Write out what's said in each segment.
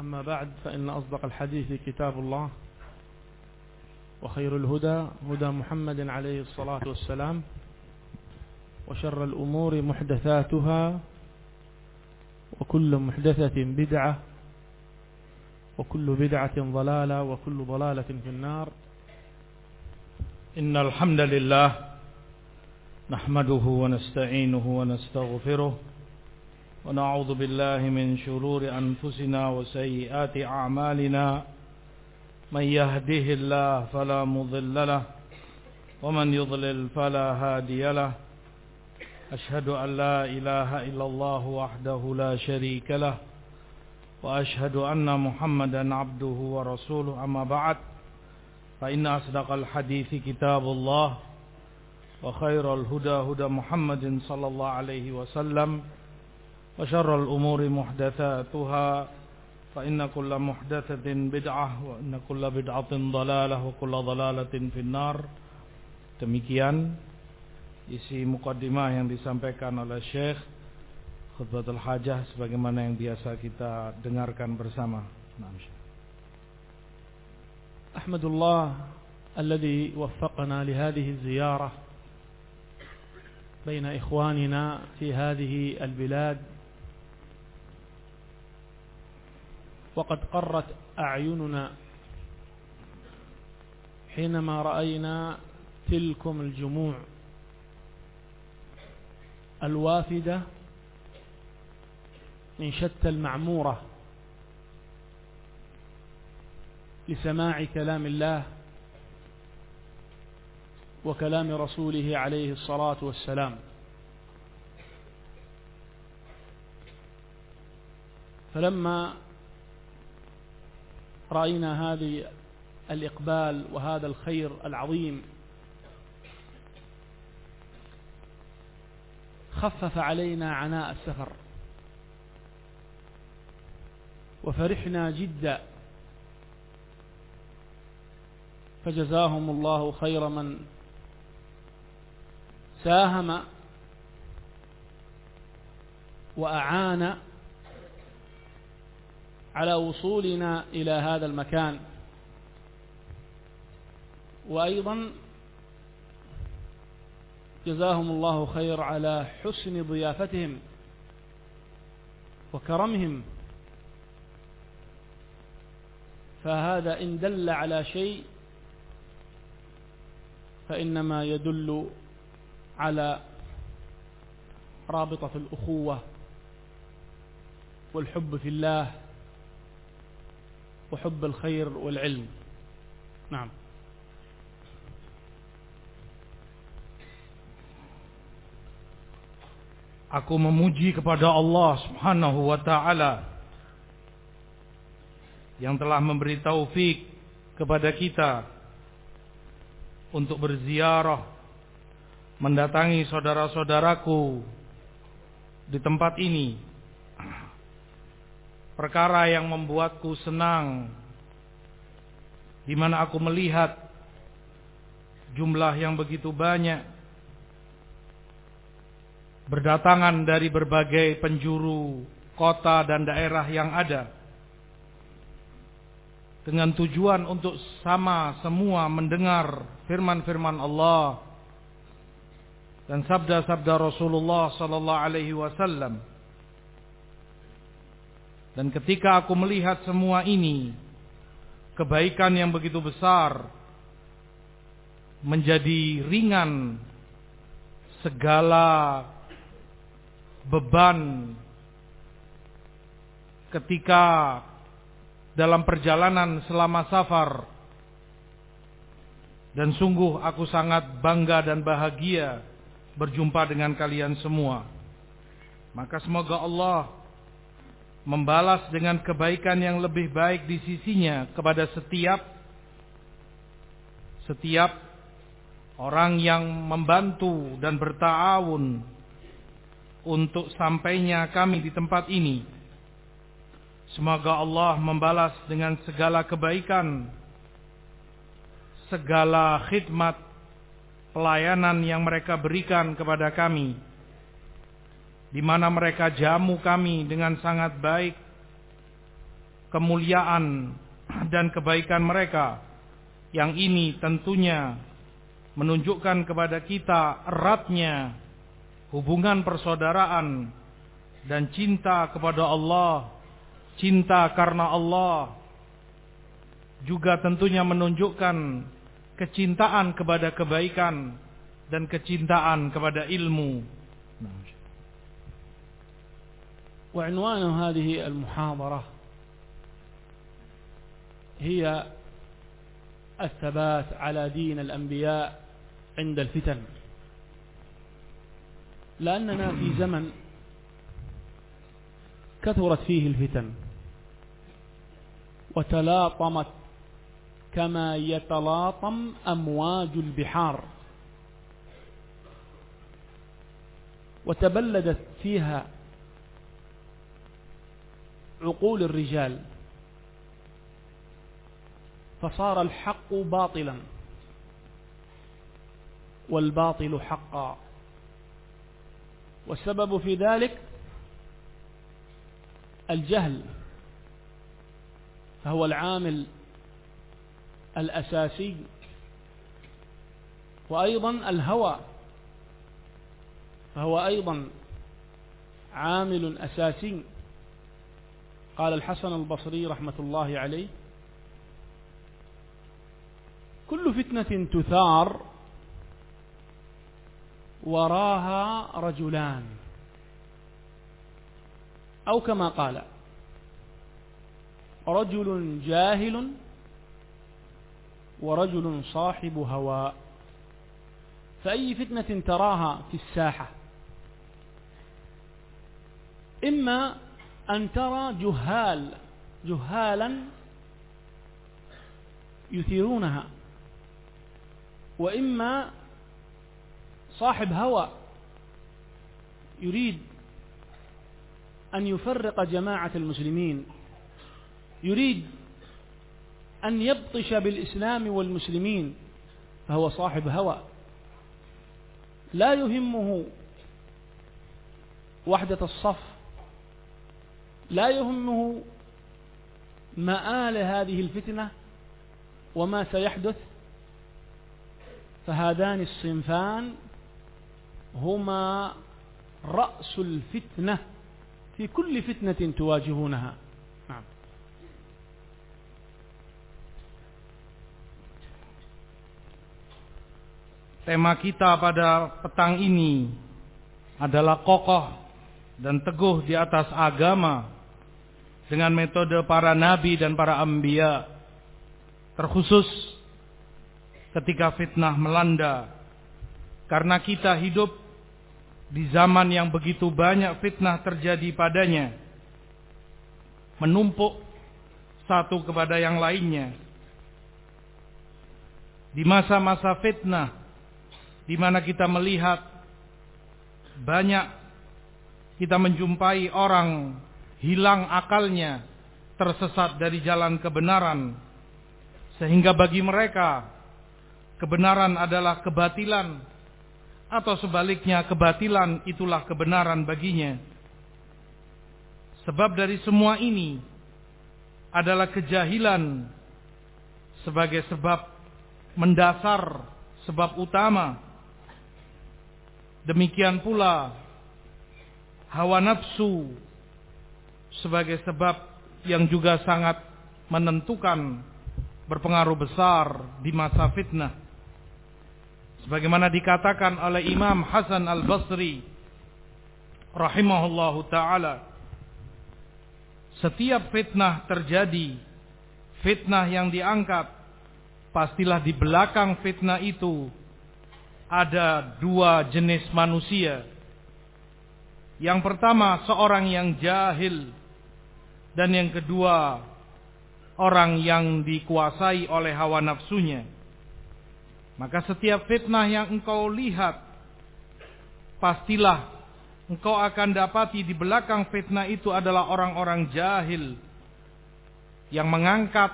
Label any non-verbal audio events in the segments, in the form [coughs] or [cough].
أما بعد فإن أصدق الحديث كتاب الله وخير الهدى هدى محمد عليه الصلاة والسلام وشر الأمور محدثاتها وكل محدثة بدعة وكل بدعة ضلالة وكل ضلالة في النار إن الحمد لله نحمده ونستعينه ونستغفره ونعوذ بالله من شرور أنفسنا وسيئات أعمالنا من يهده الله فلا مضل له ومن يضلل فلا هادي له أشهد أن لا إله إلا الله وحده لا شريك له وأشهد أن محمدا عبده ورسوله أما بعد فإن أصدق الحديث كتاب الله وخير الهدى هدى محمد صلى الله عليه وسلم وشر الأمور محدثاتها فإن كل محدثة بدعة وإن كل بدعة ضلالة وكل ضلالة في النار. Demikian isi mukaddimah yang disampaikan oleh Syekh Khutbatul Hajah sebagaimana yang biasa kita dengarkan bersama. أحمد الله الذي وفقنا لهذه الزيارة بين إخواننا في هذه البلاد وقد قرت أعيننا حينما رأينا تلكم الجموع الوافدة من شتى المعمورة لسماع كلام الله وكلام رسوله عليه الصلاة والسلام. فلما رأينا هذه الإقبال وهذا الخير العظيم. خفف علينا عناء السفر. وفرحنا جدا. فجزاهم الله خير من ساهم وأعان على وصولنا إلى هذا المكان. وأيضا جزاهم الله خير على حسن ضيافتهم وكرمهم. فهذا إن دل على شيء فإنما يدل على رابطة الأخوة والحب في الله وحب الخير والعلم نعم Aku memuji kepada Allah Subhanahu wa taala yang telah memberi taufik kepada kita untuk berziarah mendatangi saudara-saudaraku di tempat ini. Perkara yang membuatku senang di mana aku melihat jumlah yang begitu banyak berdatangan dari berbagai penjuru kota dan daerah yang ada dengan tujuan untuk sama semua mendengar firman-firman Allah dan sabda-sabda Rasulullah sallallahu alaihi wasallam. Dan ketika aku melihat semua ini, kebaikan yang begitu besar menjadi ringan segala beban ketika dalam perjalanan selama safar dan sungguh aku sangat bangga dan bahagia berjumpa dengan kalian semua. Maka semoga Allah membalas dengan kebaikan yang lebih baik di sisinya kepada setiap setiap orang yang membantu dan bertawun untuk sampainya kami di tempat ini. Semoga Allah membalas dengan segala kebaikan, segala khidmat, pelayanan yang mereka berikan kepada kami di mana mereka jamu kami dengan sangat baik kemuliaan dan kebaikan mereka yang ini tentunya menunjukkan kepada kita eratnya hubungan persaudaraan dan cinta kepada Allah cinta karena Allah juga tentunya menunjukkan kecintaan kepada kebaikan dan kecintaan kepada ilmu. وعنوان هذه المحاضرة هي الثبات على دين الأنبياء عند الفتن. لأننا في زمن كثرت فيه الفتن وتلاطمت كما يتلاطم أمواج البحار وتبلدت فيها عقول الرجال. فصار الحق باطلا. والباطل حقا. والسبب في ذلك الجهل. فهو العامل الأساسي. وأيضا الهوى. فهو أيضا عامل أساسي. قال الحسن البصري رحمة الله عليه كل فتنة تثار وراها رجلان أو كما قال رجل جاهل ورجل صاحب هواء فأي فتنة تراها في الساحة؟ إما أن ترى جهال جهالا يثيرونها وإما صاحب هوى يريد أن يفرق جماعة المسلمين يريد أن يبطش بالإسلام والمسلمين فهو صاحب هوى. لا يهمه وحدة الصف لا يهمه مآل هذه الفتنة وما سيحدث فهذان الصنفان هما رأس الفتنة في كل فتنة تواجهونها. نعم. Tema kita pada petang ini adalah kokoh dan teguh di atas agama. Dengan metode para nabi dan para ambia terkhusus ketika fitnah melanda. Karena kita hidup di zaman yang begitu banyak fitnah terjadi padanya menumpuk satu kepada yang lainnya. Di masa-masa fitnah di mana kita melihat banyak kita menjumpai orang hilang akalnya, tersesat dari jalan kebenaran. Sehingga bagi mereka kebenaran adalah kebatilan atau sebaliknya kebatilan itulah kebenaran baginya. Sebab dari semua ini adalah kejahilan sebagai sebab mendasar, sebab utama. Demikian pula hawa nafsu sebagai sebab yang juga sangat menentukan berpengaruh besar di masa fitnah. Sebagaimana dikatakan oleh Imam Hasan Al-Basri rahimahullahu taala setiap fitnah terjadi fitnah yang diangkat pastilah di belakang fitnah itu ada dua jenis manusia yang pertama seorang yang jahil dan yang kedua orang yang dikuasai oleh hawa nafsunya. Maka setiap fitnah yang engkau lihat pastilah engkau akan dapati di belakang fitnah itu adalah orang-orang jahil yang mengangkat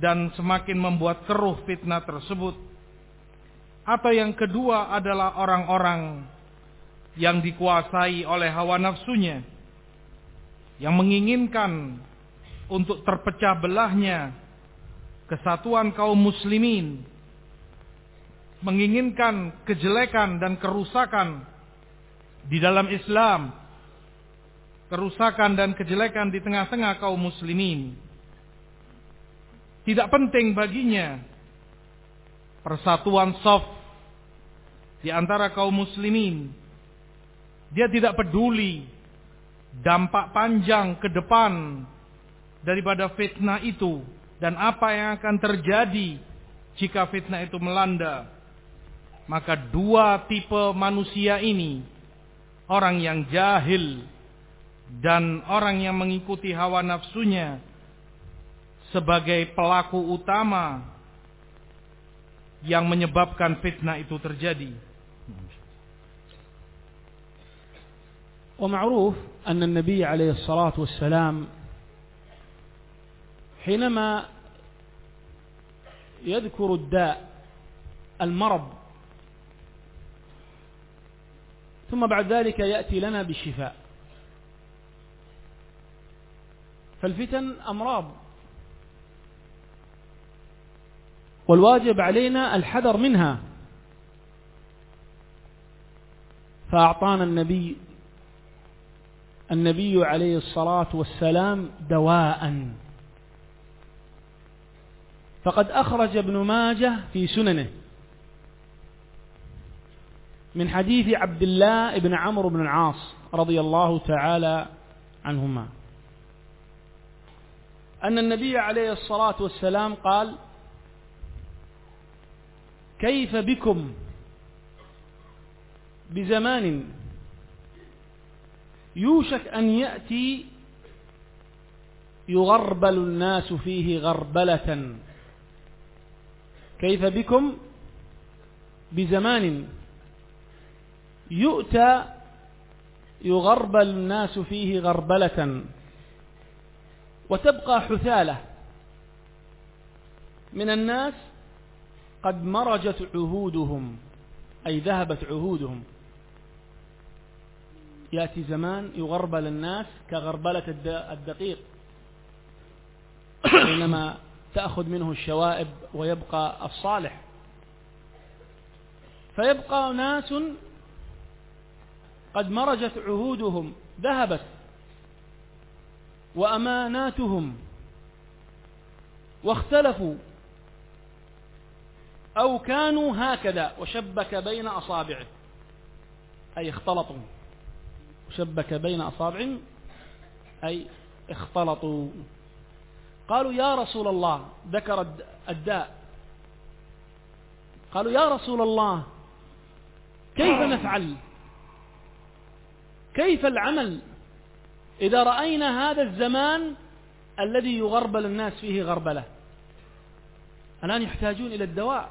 dan semakin membuat keruh fitnah tersebut. Atau yang kedua adalah orang-orang yang dikuasai oleh hawa nafsunya yang menginginkan untuk terpecah belahnya kesatuan kaum muslimin menginginkan kejelekan dan kerusakan di dalam Islam kerusakan dan kejelekan di tengah-tengah kaum muslimin. Tidak penting baginya persatuan soft di antara kaum muslimin. Dia tidak peduli dampak panjang ke depan daripada fitnah itu dan apa yang akan terjadi jika fitnah itu melanda. Maka dua tipe manusia ini, orang yang jahil dan orang yang mengikuti hawa nafsunya sebagai pelaku utama yang menyebabkan fitnah itu terjadi. ومعروف أن النبي عليه الصلاة والسلام حينما يذكر الداء المرض ثم بعد ذلك يأتي لنا بالشفاء. فالفتن أمراض. والواجب علينا الحذر منها. فأعطانا النبي النبي عليه الصلاة والسلام دواء. فقد أخرج ابن ماجه في سننه. من حديث عبد الله بن عمرو بن العاص رضي الله تعالى عنهما. أن النبي عليه الصلاة والسلام قال كيف بكم بزمان يوشك أن يأتي يغربل الناس فيه غربلة. كيف بكم؟ بزمان. يؤتى يغربل الناس فيه غربلة. وتبقى حثالة. من الناس قد مرجت عهودهم أي ذهبت عهودهم. يأتي زمان يغربل الناس كغربلة الدقيق. [coughs] حينما تأخذ منه الشوائب ويبقى الصالح. فيبقى ناس قد مرجت عهودهم ذهبت وأماناتهم واختلفوا أو كانوا هكذا وشبك بين أصابعه أي اختلطوا. شبك بين أصابع أي اختلطوا. قالوا يا رسول الله ذكر الداء. قالوا يا رسول الله كيف نفعل؟ كيف العمل؟ إذا رأينا هذا الزمان الذي يغربل الناس فيه غربلة. الآن يحتاجون إلى الدواء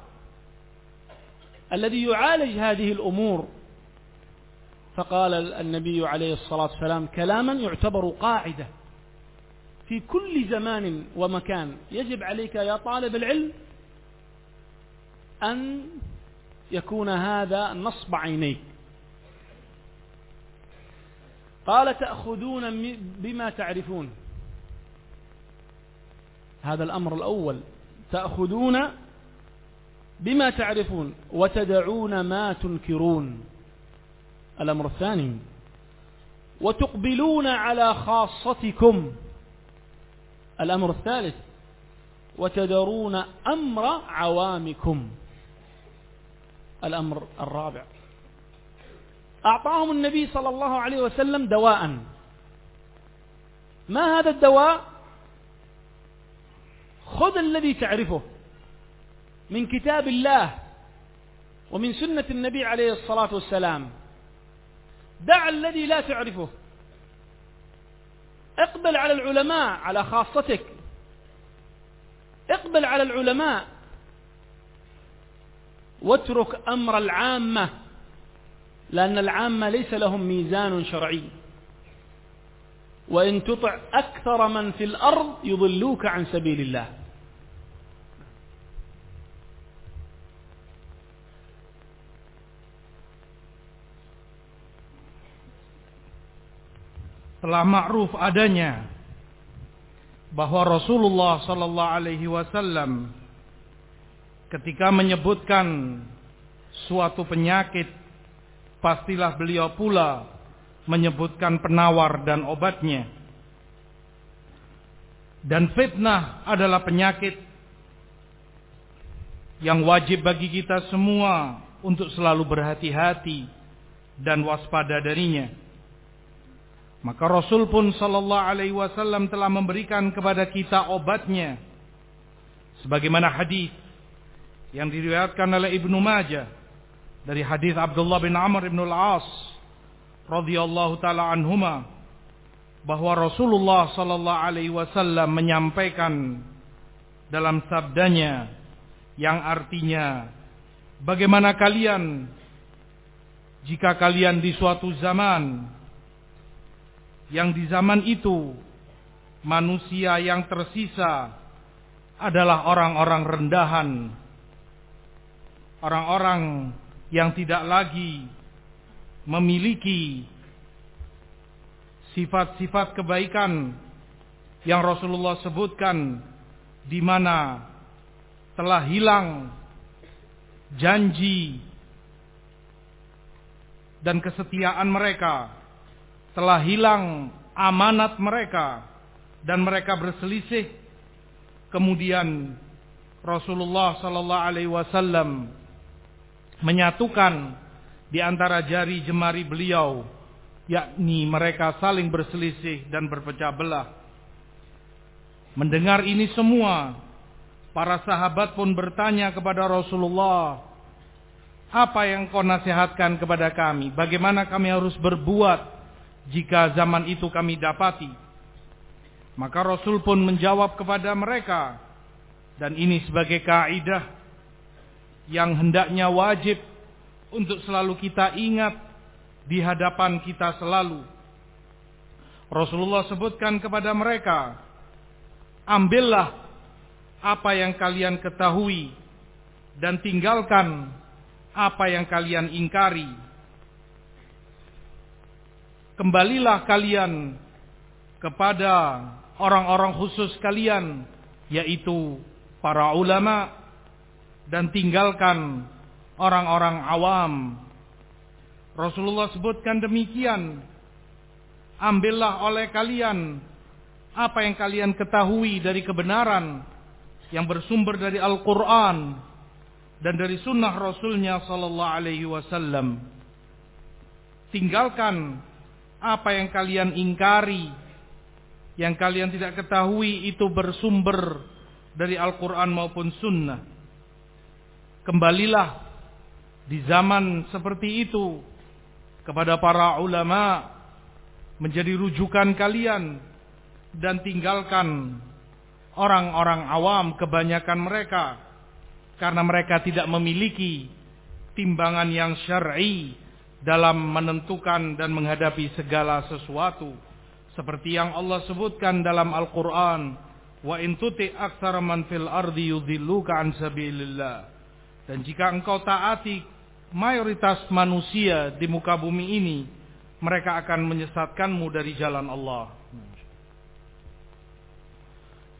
الذي يعالج هذه الأمور. فقال النبي عليه الصلاة والسلام كلاما يعتبر قاعدة. في كل زمان ومكان يجب عليك يا طالب العلم أن يكون هذا نصب عينيك. قال تأخذون بما تعرفون. هذا الأمر الأول. تأخذون بما تعرفون وتدعون ما تنكرون. الأمر الثاني. وتقبلون على خاصتكم. الأمر الثالث. وتدرون أمر عوامكم. الأمر الرابع. أعطاهم النبي صلى الله عليه وسلم دواء. ما هذا الدواء؟ خذ الذي تعرفه. من كتاب الله. ومن سنة النبي عليه الصلاة والسلام. دع الذي لا تعرفه. اقبل على العلماء على خاصتك. اقبل على العلماء. واترك أمر العامة لأن العامة ليس لهم ميزان شرعي. وإن تطع أكثر من في الأرض يضلوك عن سبيل الله. Telah ma'ruf adanya bahwa Rasulullah sallallahu alaihi wasallam ketika menyebutkan suatu penyakit pastilah beliau pula menyebutkan penawar dan obatnya. Dan fitnah adalah penyakit yang wajib bagi kita semua untuk selalu berhati-hati dan waspada darinya maka Rasul pun sallallahu alaihi wasallam telah memberikan kepada kita obatnya. Sebagaimana hadis yang diriwayatkan oleh Ibnu Majah dari hadis Abdullah bin Amr bin Al-As radhiyallahu taala anhuma bahwa Rasulullah sallallahu alaihi wasallam menyampaikan dalam sabdanya yang artinya bagaimana kalian jika kalian di suatu zaman yang di zaman itu manusia yang tersisa adalah orang-orang rendahan, orang-orang yang tidak lagi memiliki sifat-sifat kebaikan yang Rasulullah sebutkan di mana telah hilang janji dan kesetiaan mereka telah hilang amanat mereka dan mereka berselisih. Kemudian Rasulullah sallallahu alaihi wasallam menyatukan di antara jari jemari beliau yakni mereka saling berselisih dan berpecah belah. Mendengar ini semua para sahabat pun bertanya kepada Rasulullah apa yang kau nasihatkan kepada kami? Bagaimana kami harus berbuat jika zaman itu kami dapati. Maka Rasul pun menjawab kepada mereka dan ini sebagai kaidah yang hendaknya wajib untuk selalu kita ingat di hadapan kita selalu. Rasulullah sebutkan kepada mereka, ambillah apa yang kalian ketahui dan tinggalkan apa yang kalian ingkari kembalilah kalian kepada orang-orang khusus kalian yaitu para ulama dan tinggalkan orang-orang awam. Rasulullah sebutkan demikian. Ambillah oleh kalian apa yang kalian ketahui dari kebenaran yang bersumber dari Al-Quran dan dari sunnah Rasulnya Sallallahu Alaihi Wasallam. Tinggalkan apa yang kalian ingkari, yang kalian tidak ketahui itu bersumber dari Al-Quran maupun Sunnah. Kembalilah di zaman seperti itu kepada para ulama menjadi rujukan kalian dan tinggalkan orang-orang awam kebanyakan mereka karena mereka tidak memiliki timbangan yang syar'i dalam menentukan dan menghadapi segala sesuatu. Seperti yang Allah sebutkan dalam Al-Qur'an wa in tuti aktsara man fil ardi yudhilluka an sabilillah. Dan jika engkau taati mayoritas manusia di muka bumi ini mereka akan menyesatkanmu dari jalan Allah.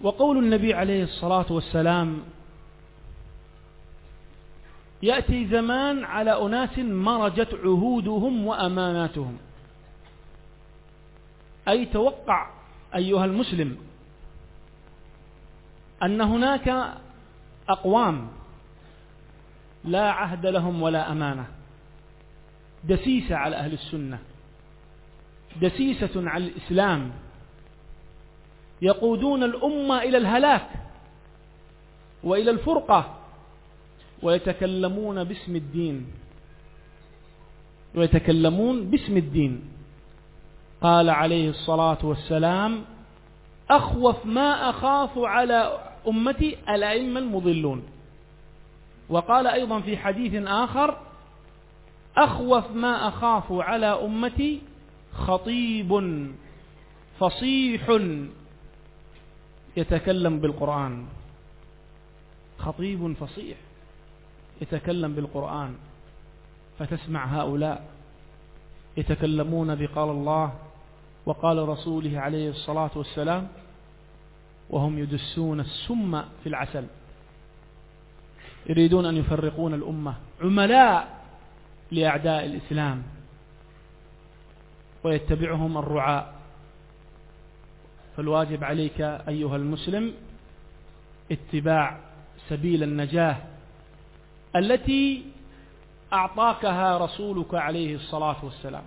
Wa qaulun nabi alaihi salatu wassalam يأتي زمان على أناس مرجت عهودهم وأماناتهم. أي توقع أيها المسلم أن هناك أقوام لا عهد لهم ولا أمانة. دسيسة على أهل السنة. دسيسة على الإسلام. يقودون الأمة إلى الهلاك وإلى الفرقة. ويتكلمون باسم الدين. ويتكلمون باسم الدين. قال عليه الصلاة والسلام أخوف ما أخاف على أمتي الأئمة المضلون. وقال أيضا في حديث آخر أخوف ما أخاف على أمتي خطيب فصيح يتكلم بالقرآن. خطيب فصيح. يتكلم بالقرآن فتسمع هؤلاء يتكلمون بقال الله وقال رسوله عليه الصلاة والسلام وهم يدسون السم في العسل. يريدون أن يفرقون الأمة عملاء لأعداء الإسلام ويتبعهم الرعاء. فالواجب عليك أيها المسلم اتباع سبيل النجاة. التي أعطاكها رسولك عليه الصلاة والسلام.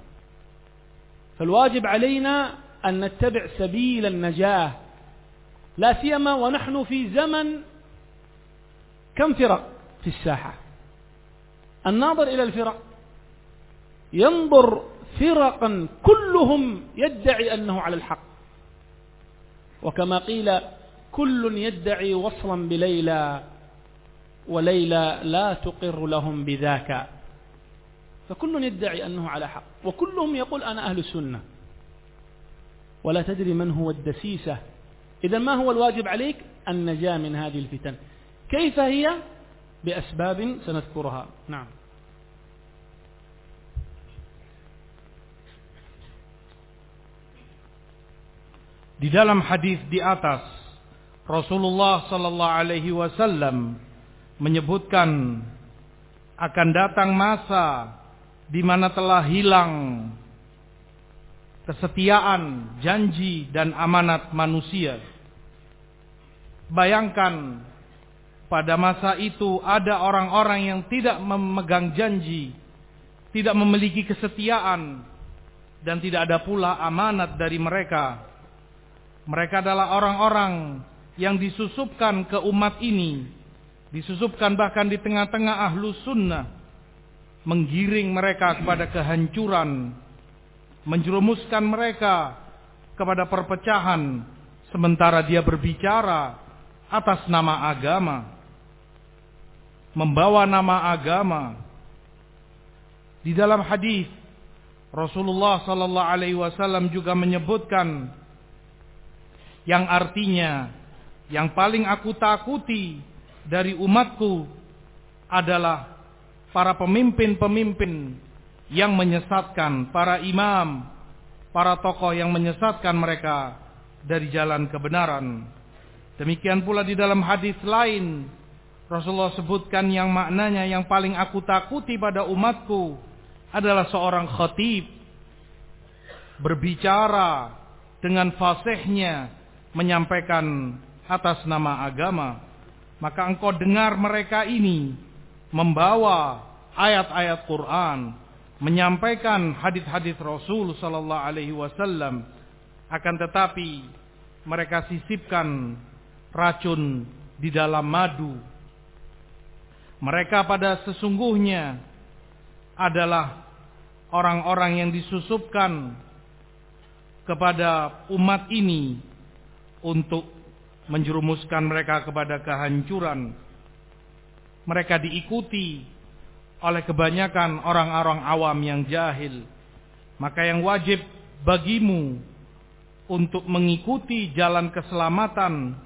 فالواجب علينا أن نتبع سبيل النجاة لا سيما ونحن في زمن كم فرق في الساحة؟ الناظر إلى الفرق ينظر فرقا كلهم يدعي أنه على الحق. وكما قيل كل يدعي وصلا بليلى. وليلى لا تقر لهم بذاك. فكل يدعي أنه على حق. وكلهم يقول أنا أهل السنة ولا تدري من هو الدسيسة. إذا ما هو الواجب عليك؟ النجاة من هذه الفتن. كيف هي؟ بأسباب سنذكرها. نعم. Di dalam hadis di atas Rasulullah sallallahu alaihi wasallam menyebutkan akan datang masa di mana telah hilang kesetiaan, janji dan amanat manusia. Bayangkan pada masa itu ada orang-orang yang tidak memegang janji, tidak memiliki kesetiaan dan tidak ada pula amanat dari mereka. Mereka adalah orang-orang yang disusupkan ke umat ini, disusupkan bahkan di tengah-tengah ahlu sunnah, menggiring mereka kepada kehancuran, menjerumuskan mereka kepada perpecahan, sementara dia berbicara atas nama agama, membawa nama agama. Di dalam hadis Rasulullah sallallahu alaihi wasallam juga menyebutkan yang artinya yang paling aku takuti dari umatku adalah para pemimpin-pemimpin yang menyesatkan, para imam, para tokoh yang menyesatkan mereka dari jalan kebenaran. Demikian pula di dalam hadis lain Rasulullah sebutkan yang maknanya yang paling aku takuti pada umatku adalah seorang khatib berbicara dengan fasihnya menyampaikan atas nama agama, maka engkau dengar mereka ini membawa ayat-ayat Quran, menyampaikan hadis-hadis Rasul sallallahu alaihi wasallam, akan tetapi mereka sisipkan racun di dalam madu. Mereka pada sesungguhnya adalah orang-orang yang disusupkan kepada umat ini untuk menjerumuskan mereka kepada kehancuran. Mereka diikuti oleh kebanyakan orang-orang awam yang jahil. Maka yang wajib bagimu untuk mengikuti jalan keselamatan,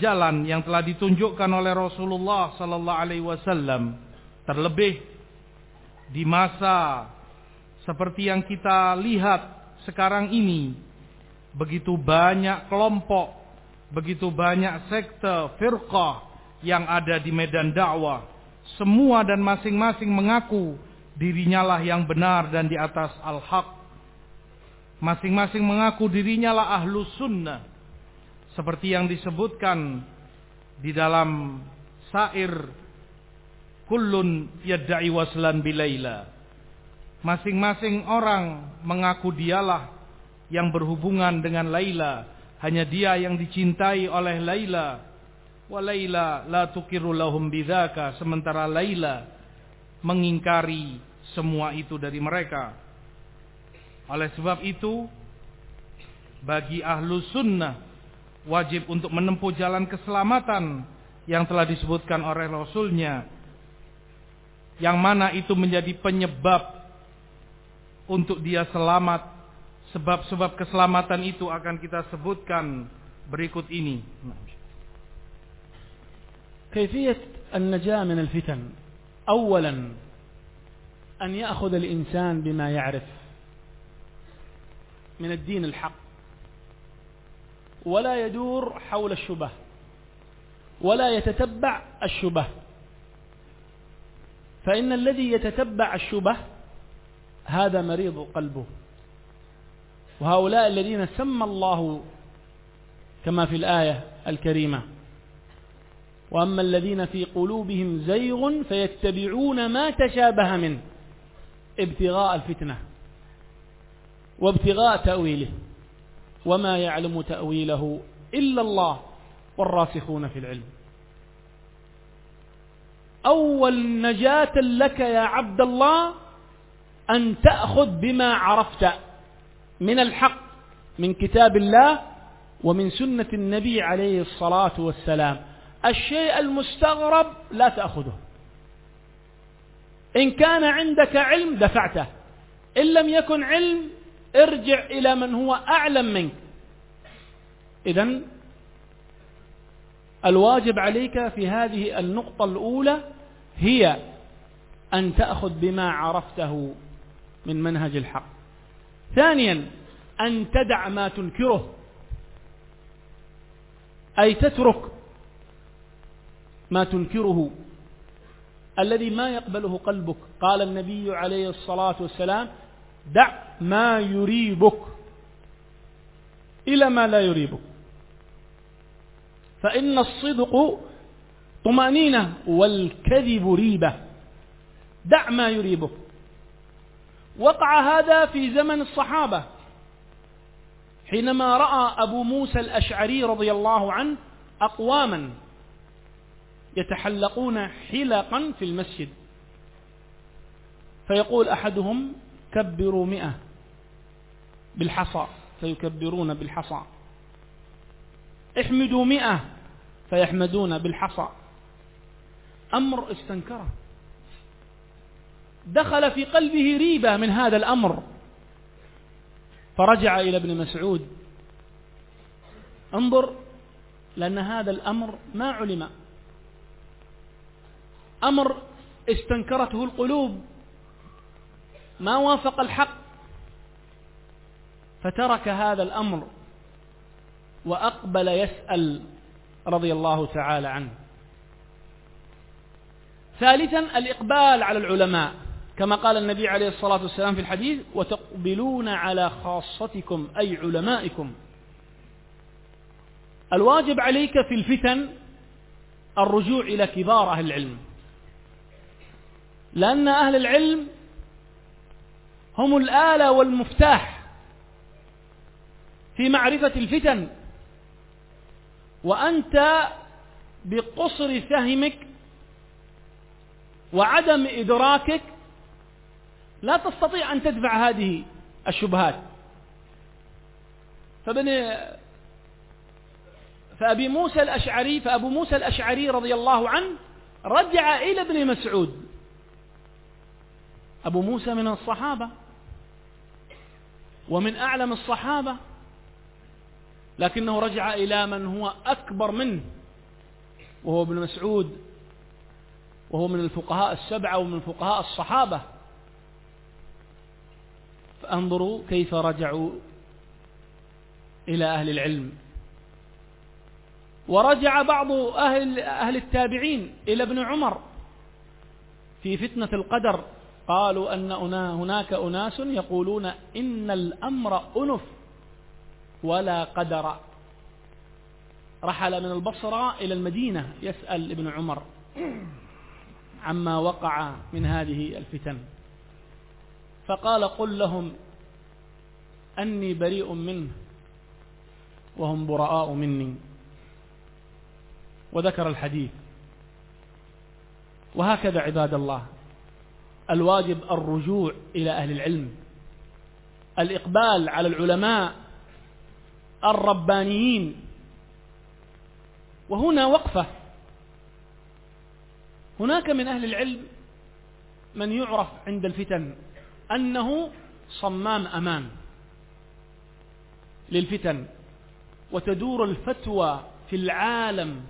jalan yang telah ditunjukkan oleh Rasulullah sallallahu alaihi wasallam, terlebih di masa seperti yang kita lihat sekarang ini begitu banyak kelompok, begitu banyak sekte, firqah yang ada di medan dakwah. Semua dan masing-masing mengaku dirinya lah yang benar dan di atas al-haq. Masing-masing mengaku dirinya lah ahlu sunnah. Seperti yang disebutkan di dalam sair kullun yadda'i waslan bilaila. Masing-masing orang mengaku dialah yang berhubungan dengan Laila. Hanya dia yang dicintai oleh Laila. Wa Laila la tukiru lahum bidzaka. Sementara Laila mengingkari semua itu dari mereka. Oleh sebab itu, bagi ahlu sunnah wajib untuk menempuh jalan keselamatan yang telah disebutkan oleh Rasulnya yang mana itu menjadi penyebab untuk dia selamat sebab-sebab keselamatan itu akan kita sebutkan berikut ini. كيفية النجاة من الفتن؟ أولا أن يأخذ الإنسان بما يعرف من الدين الحق. ولا يدور حول الشبه ولا يتتبع الشبه. فإن الذي يتتبع الشبه هذا مريض قلبه. وهؤلاء الذين سمى الله كما في الآية الكريمة. وأما الذين في قلوبهم زيغ فيتبعون ما تشابه منه ابتغاء الفتنة وابتغاء تأويله. وما يعلم تأويله إلا الله والراسخون في العلم. أول نجاة لك يا عبد الله أن تأخذ بما عرفت. من الحق من كتاب الله ومن سنة النبي عليه الصلاة والسلام. الشيء المستغرب لا تأخذه. إن كان عندك علم دفعته. إن لم يكن علم ارجع إلى من هو أعلم منك. إذا الواجب عليك في هذه النقطة الأولى هي أن تأخذ بما عرفته من منهج الحق. ثانيا أن تدع ما تنكره أي تترك ما تنكره الذي ما يقبله قلبك. قال النبي عليه الصلاة والسلام دع ما يريبك إلى ما لا يريبك. فإن الصدق طمأنينة والكذب ريبة. دع ما يريبك. وقع هذا في زمن الصحابة. حينما رأى أبو موسى الأشعري رضي الله عنه أقواما يتحلقون حلقا في المسجد فيقول أحدهم كبروا مئة بالحصى فيكبرون بالحصى. احمدوا مئة فيحمدون بالحصى. أمر استنكره. دخل في قلبه ريبة من هذا الأمر. فرجع إلى ابن مسعود. انظر لأن هذا الأمر ما علم. أمر استنكرته القلوب. ما وافق الحق. فترك هذا الأمر وأقبل يسأل رضي الله تعالى عنه. ثالثا الإقبال على العلماء. كما قال النبي عليه الصلاة والسلام في الحديث وتقبلون على خاصتكم أي علمائكم. الواجب عليك في الفتن الرجوع إلى كبار أهل العلم لأن أهل العلم هم الآلة والمفتاح في معرفة الفتن. وأنت بقصر فهمك وعدم إدراكك لا تستطيع أن تدفع هذه الشبهات. فبني فأبي موسى الأشعري فأبو موسى الأشعري رضي الله عنه رجع إلى ابن مسعود. أبو موسى من الصحابة ومن أعلم الصحابة لكنه رجع إلى من هو أكبر منه وهو ابن مسعود وهو من الفقهاء السبعة ومن فقهاء الصحابة. فانظروا كيف رجعوا إلى أهل العلم. ورجع بعض أهل, أهل التابعين إلى ابن عمر في فتنة القدر. قالوا أن هناك أناس يقولون إن الأمر أنف ولا قدر. رحل من البصرة إلى المدينة يسأل ابن عمر عما وقع من هذه الفتن. فقال قل لهم أني بريء منه وهم براء مني. وذكر الحديث. وهكذا عباد الله. الواجب الرجوع إلى أهل العلم. الإقبال على العلماء الربانيين. وهنا وقفة. هناك من أهل العلم من يعرف عند الفتن. أنه صمام أمان للفتن وتدور الفتوى في العالم.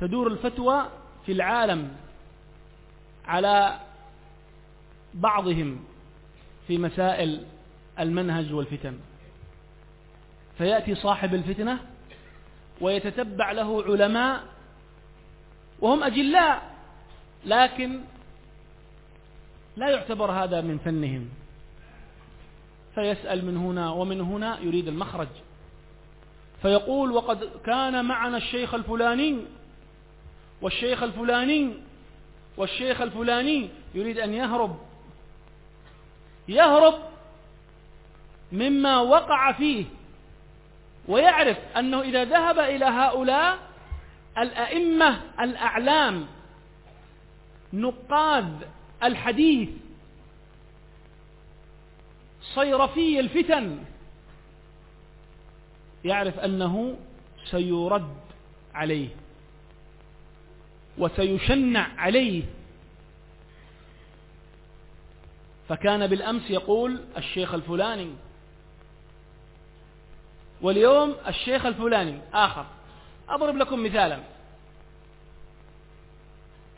تدور الفتوى في العالم على بعضهم في مسائل المنهج والفتن. فيأتي صاحب الفتنة ويتتبع له علماء وهم أجلاء لكن لا يعتبر هذا من فنهم. فيسأل من هنا ومن هنا يريد المخرج. فيقول وقد كان معنا الشيخ الفلاني والشيخ الفلاني والشيخ الفلاني يريد أن يهرب. يهرب مما وقع فيه ويعرف أنه إذا ذهب إلى هؤلاء الأئمة الأعلام نقاد الحديث صيرفي الفتن. يعرف أنه سيرد عليه وسيشنع عليه. فكان بالأمس يقول الشيخ الفلاني واليوم الشيخ الفلاني آخر. أضرب لكم مثالا.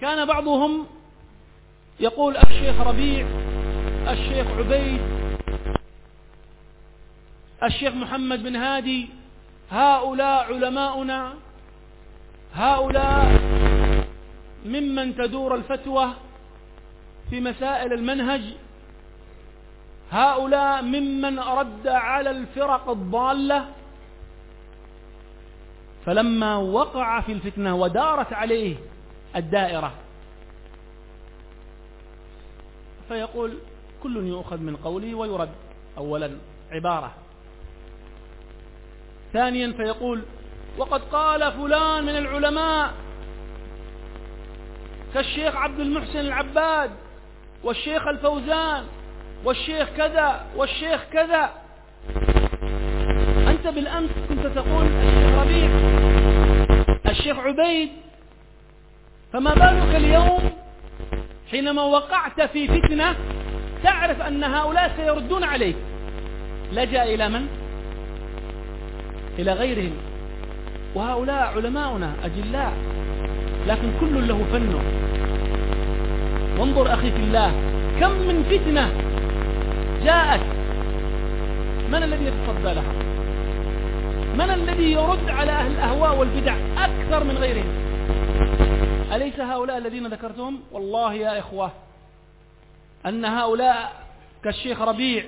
كان بعضهم يقول الشيخ ربيع الشيخ عبيد الشيخ محمد بن هادي هؤلاء علماؤنا هؤلاء ممن تدور الفتوى في مسائل المنهج هؤلاء ممن رد على الفرق الضالة فلما وقع في الفتنة ودارت عليه الدائرة فيقول كل يؤخذ من قولي ويرد. أولا عبارة. ثانيا فيقول وقد قال فلان من العلماء كالشيخ عبد المحسن العباد والشيخ الفوزان والشيخ كذا والشيخ كذا. أنت بالأمس كنت تقول الشيخ ربيع الشيخ عبيد. فما بالك اليوم حينما وقعت في فتنة تعرف أن هؤلاء سيردون عليك. لجأ إلى من؟ إلى غيرهم. وهؤلاء علماؤنا أجلاء. لكن كل له فنه وانظر أخي في الله كم من فتنة جاءت. من الذي يتصدى لها؟ من الذي يرد على أهل الأهواء والبدع أكثر من غيرهم؟ أليس هؤلاء الذين ذكرتهم؟ والله يا إخوة أن هؤلاء كالشيخ ربيع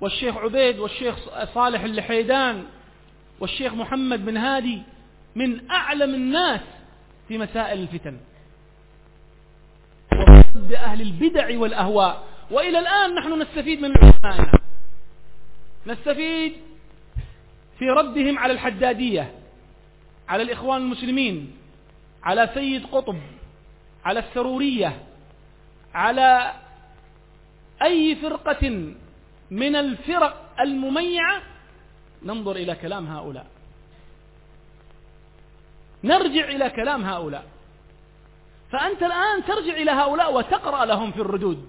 والشيخ عبيد والشيخ صالح اللحيدان والشيخ محمد بن هادي من أعلم الناس في مسائل الفتن. وضد أهل البدع والأهواء. وإلى الآن نحن نستفيد من علمائنا. نستفيد في ردهم على الحدادية. على الإخوان المسلمين على سيد قطب على السرورية على أي فرقة من الفرق المميعة ننظر إلى كلام هؤلاء. نرجع إلى كلام هؤلاء. فأنت الآن ترجع إلى هؤلاء وتقرأ لهم في الردود.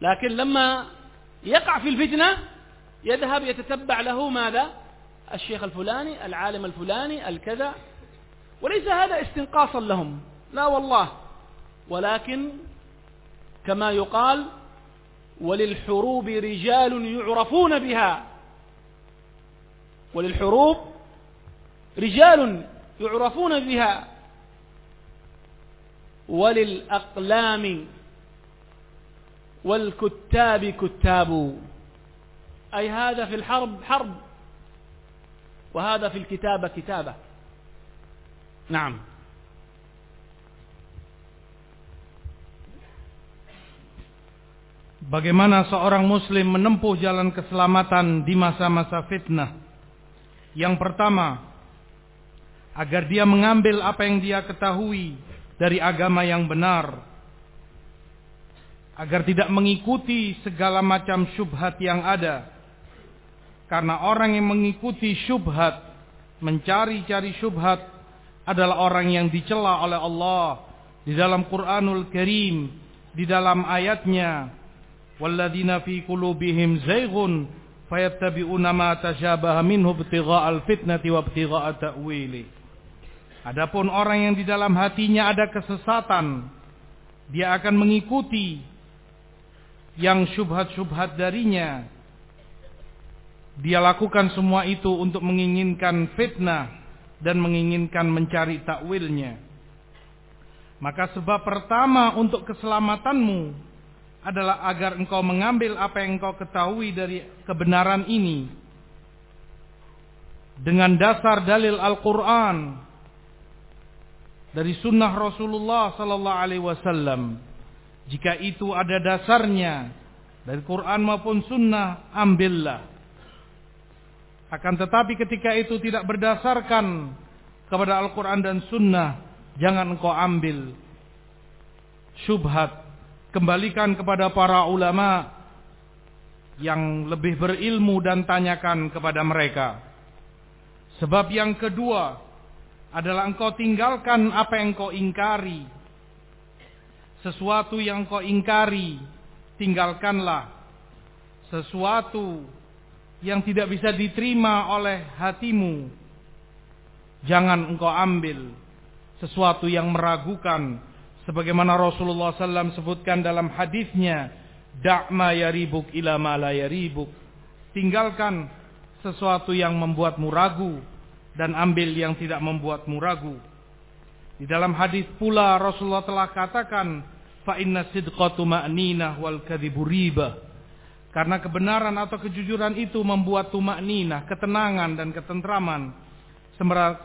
لكن لما يقع في الفتنة يذهب يتتبع له ماذا؟ الشيخ الفلاني العالم الفلاني الكذا. وليس هذا استنقاصا لهم. لا والله. ولكن كما يقال وللحروب رجال يعرفون بها. وللحروب رجال يعرفون بها. وللأقلام والكتاب كتاب. أي هذا في الحرب حرب. وهذا في الكتابة كتابة نعم Bagaimana seorang muslim menempuh jalan keselamatan di masa-masa fitnah? Yang pertama, agar dia mengambil apa yang dia ketahui dari agama yang benar agar tidak mengikuti segala macam syubhat yang ada Karena orang yang mengikuti syubhat, mencari-cari syubhat adalah orang yang dicela oleh Allah di dalam Quranul Karim, di dalam ayatnya, "Walladzina fi qulubihim zayghun fayattabi'una ma tashabaha minhu ibtigha'al fitnati wa ibtigha'a ta'wili." Adapun orang yang di dalam hatinya ada kesesatan, dia akan mengikuti yang syubhat-syubhat darinya. Dia lakukan semua itu untuk menginginkan fitnah dan menginginkan mencari takwilnya. Maka sebab pertama untuk keselamatanmu adalah agar engkau mengambil apa yang engkau ketahui dari kebenaran ini dengan dasar dalil Al-Quran dari sunnah Rasulullah Sallallahu Alaihi Wasallam jika itu ada dasarnya dari Quran maupun sunnah, ambillah. Akan tetapi ketika itu tidak berdasarkan kepada Al-Quran dan sunnah, jangan engkau ambil syubhat. Kembalikan kepada para ulama yang lebih berilmu dan tanyakan kepada mereka. Sebab yang kedua adalah engkau tinggalkan apa yang engkau ingkari sesuatu yang kau ingkari, tinggalkanlah. Sesuatu yang tidak bisa diterima oleh hatimu, jangan engkau ambil. Sesuatu yang meragukan, sebagaimana Rasulullah SAW sebutkan dalam hadisnya, Da'ma yaribuk ila ma la yaribuk. Tinggalkan sesuatu yang membuatmu ragu dan ambil yang tidak membuatmu ragu. Di dalam hadis pula Rasulullah telah katakan, fa inna sidqatu ma'ninah wal kadhibu riba. Karena kebenaran atau kejujuran itu membuat tumakninah, ketenangan dan ketentraman.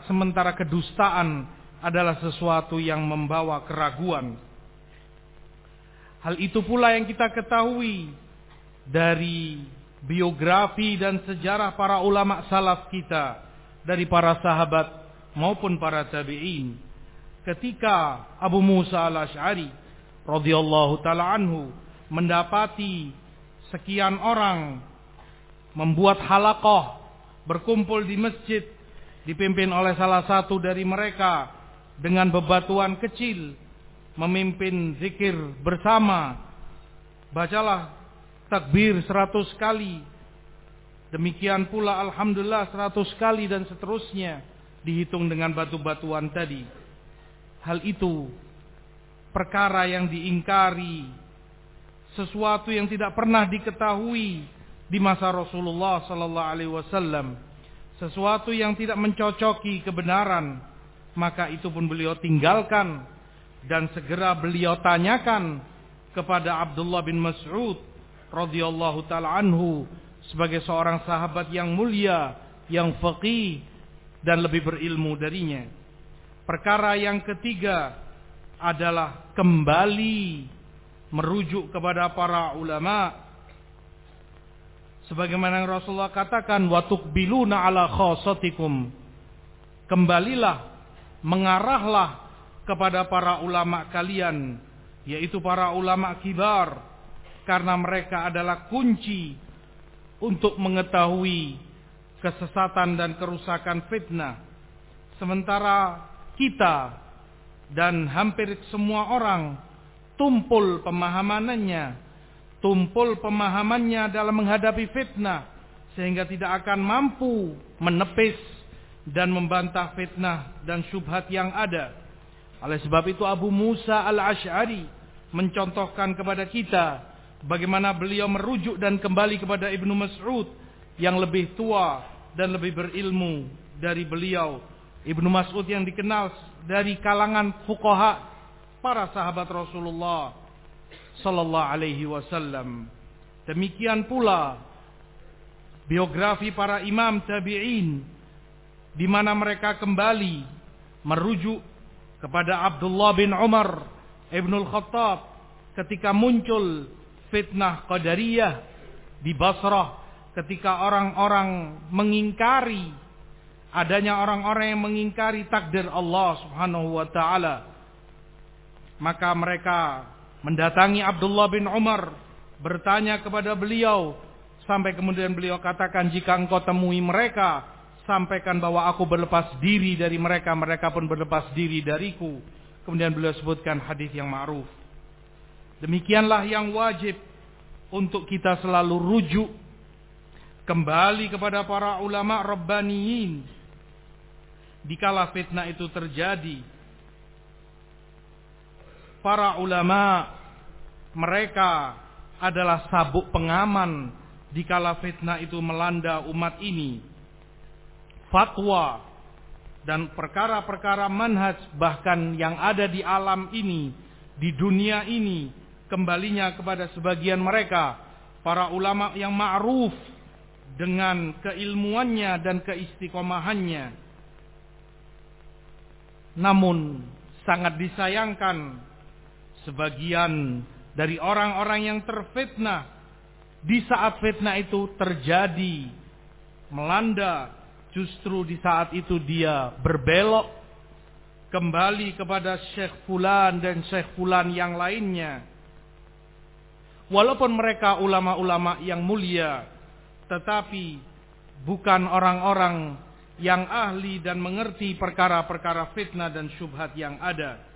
Sementara kedustaan adalah sesuatu yang membawa keraguan. Hal itu pula yang kita ketahui dari biografi dan sejarah para ulama salaf kita, dari para sahabat maupun para tabi'in. Ketika Abu Musa al-Ash'ari radhiyallahu taala anhu mendapati sekian orang membuat halakoh berkumpul di masjid dipimpin oleh salah satu dari mereka dengan bebatuan kecil memimpin zikir bersama. Bacalah takbir seratus kali. Demikian pula alhamdulillah seratus kali dan seterusnya dihitung dengan batu-batuan tadi. Hal itu perkara yang diingkari, sesuatu yang tidak pernah diketahui di masa Rasulullah sallallahu alaihi wasallam, sesuatu yang tidak mencocoki kebenaran, maka itu pun beliau tinggalkan dan segera beliau tanyakan kepada Abdullah bin Mas'ud radhiyallahu taala anhu sebagai seorang sahabat yang mulia, yang faqih dan lebih berilmu darinya. Perkara yang ketiga adalah kembali merujuk kepada para ulama. Sebagaimana Rasulullah katakan watuk biluna ala khosatikum kembalilah mengarahlah kepada para ulama kalian yaitu para ulama kibar karena mereka adalah kunci untuk mengetahui kesesatan dan kerusakan fitnah. Sementara kita dan hampir semua orang tumpul pemahamannya, tumpul pemahamannya dalam menghadapi fitnah sehingga tidak akan mampu menepis dan membantah fitnah dan syubhat yang ada. Oleh sebab itu Abu Musa al-Ash'ari mencontohkan kepada kita bagaimana beliau merujuk dan kembali kepada Ibnu Mas'ud yang lebih tua dan lebih berilmu dari beliau. Ibnu Mas'ud yang dikenal dari kalangan fuqaha para sahabat Rasulullah sallallahu alaihi wasallam. Demikian pula biografi para imam tabi'in di mana mereka kembali merujuk kepada Abdullah bin Umar Ibnul Khattab ketika muncul fitnah Qadariyah di Basrah ketika orang-orang mengingkari adanya orang-orang yang mengingkari takdir Allah Subhanahu wa taala. Maka mereka mendatangi Abdullah bin Umar bertanya kepada beliau Sampai kemudian beliau katakan jika engkau temui mereka, sampaikan bahwa aku berlepas diri dari mereka, mereka pun berlepas diri dariku. Kemudian beliau sebutkan hadis yang ma'ruf. Demikianlah yang wajib untuk kita selalu rujuk kembali kepada para ulama rabbaniyin dikala fitnah itu terjadi para ulama mereka adalah sabuk pengaman dikala fitnah itu melanda umat ini. Fatwa dan perkara-perkara manhaj bahkan yang ada di alam ini di dunia ini kembalinya kepada sebagian mereka para ulama yang ma'ruf dengan keilmuannya dan keistiqomahannya. Namun sangat disayangkan sebagian dari orang-orang yang terfitnah di saat fitnah itu terjadi melanda justru di saat itu dia berbelok kembali kepada Syekh Fulan dan Syekh Fulan yang lainnya walaupun mereka ulama-ulama yang mulia tetapi bukan orang-orang yang ahli dan mengerti perkara-perkara fitnah dan syubhat yang ada.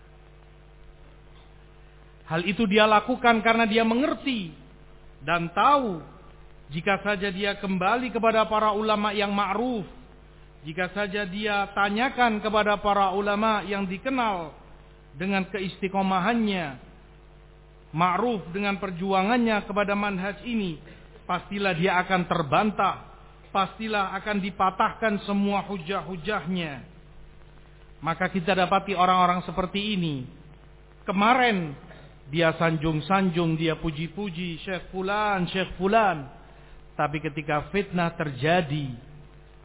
Hal itu dia lakukan karena dia mengerti dan tahu jika saja dia kembali kepada para ulama yang ma'ruf, jika saja dia tanyakan kepada para ulama yang dikenal dengan keistiqomahannya, ma'ruf dengan perjuangannya kepada manhaj ini, pastilah dia akan terbantah, pastilah akan dipatahkan semua hujah-hujahnya. Maka kita dapati orang-orang seperti ini. Kemarin dia sanjung-sanjung, dia puji-puji Syekh Fulan, Syekh Fulan. Tapi ketika fitnah terjadi,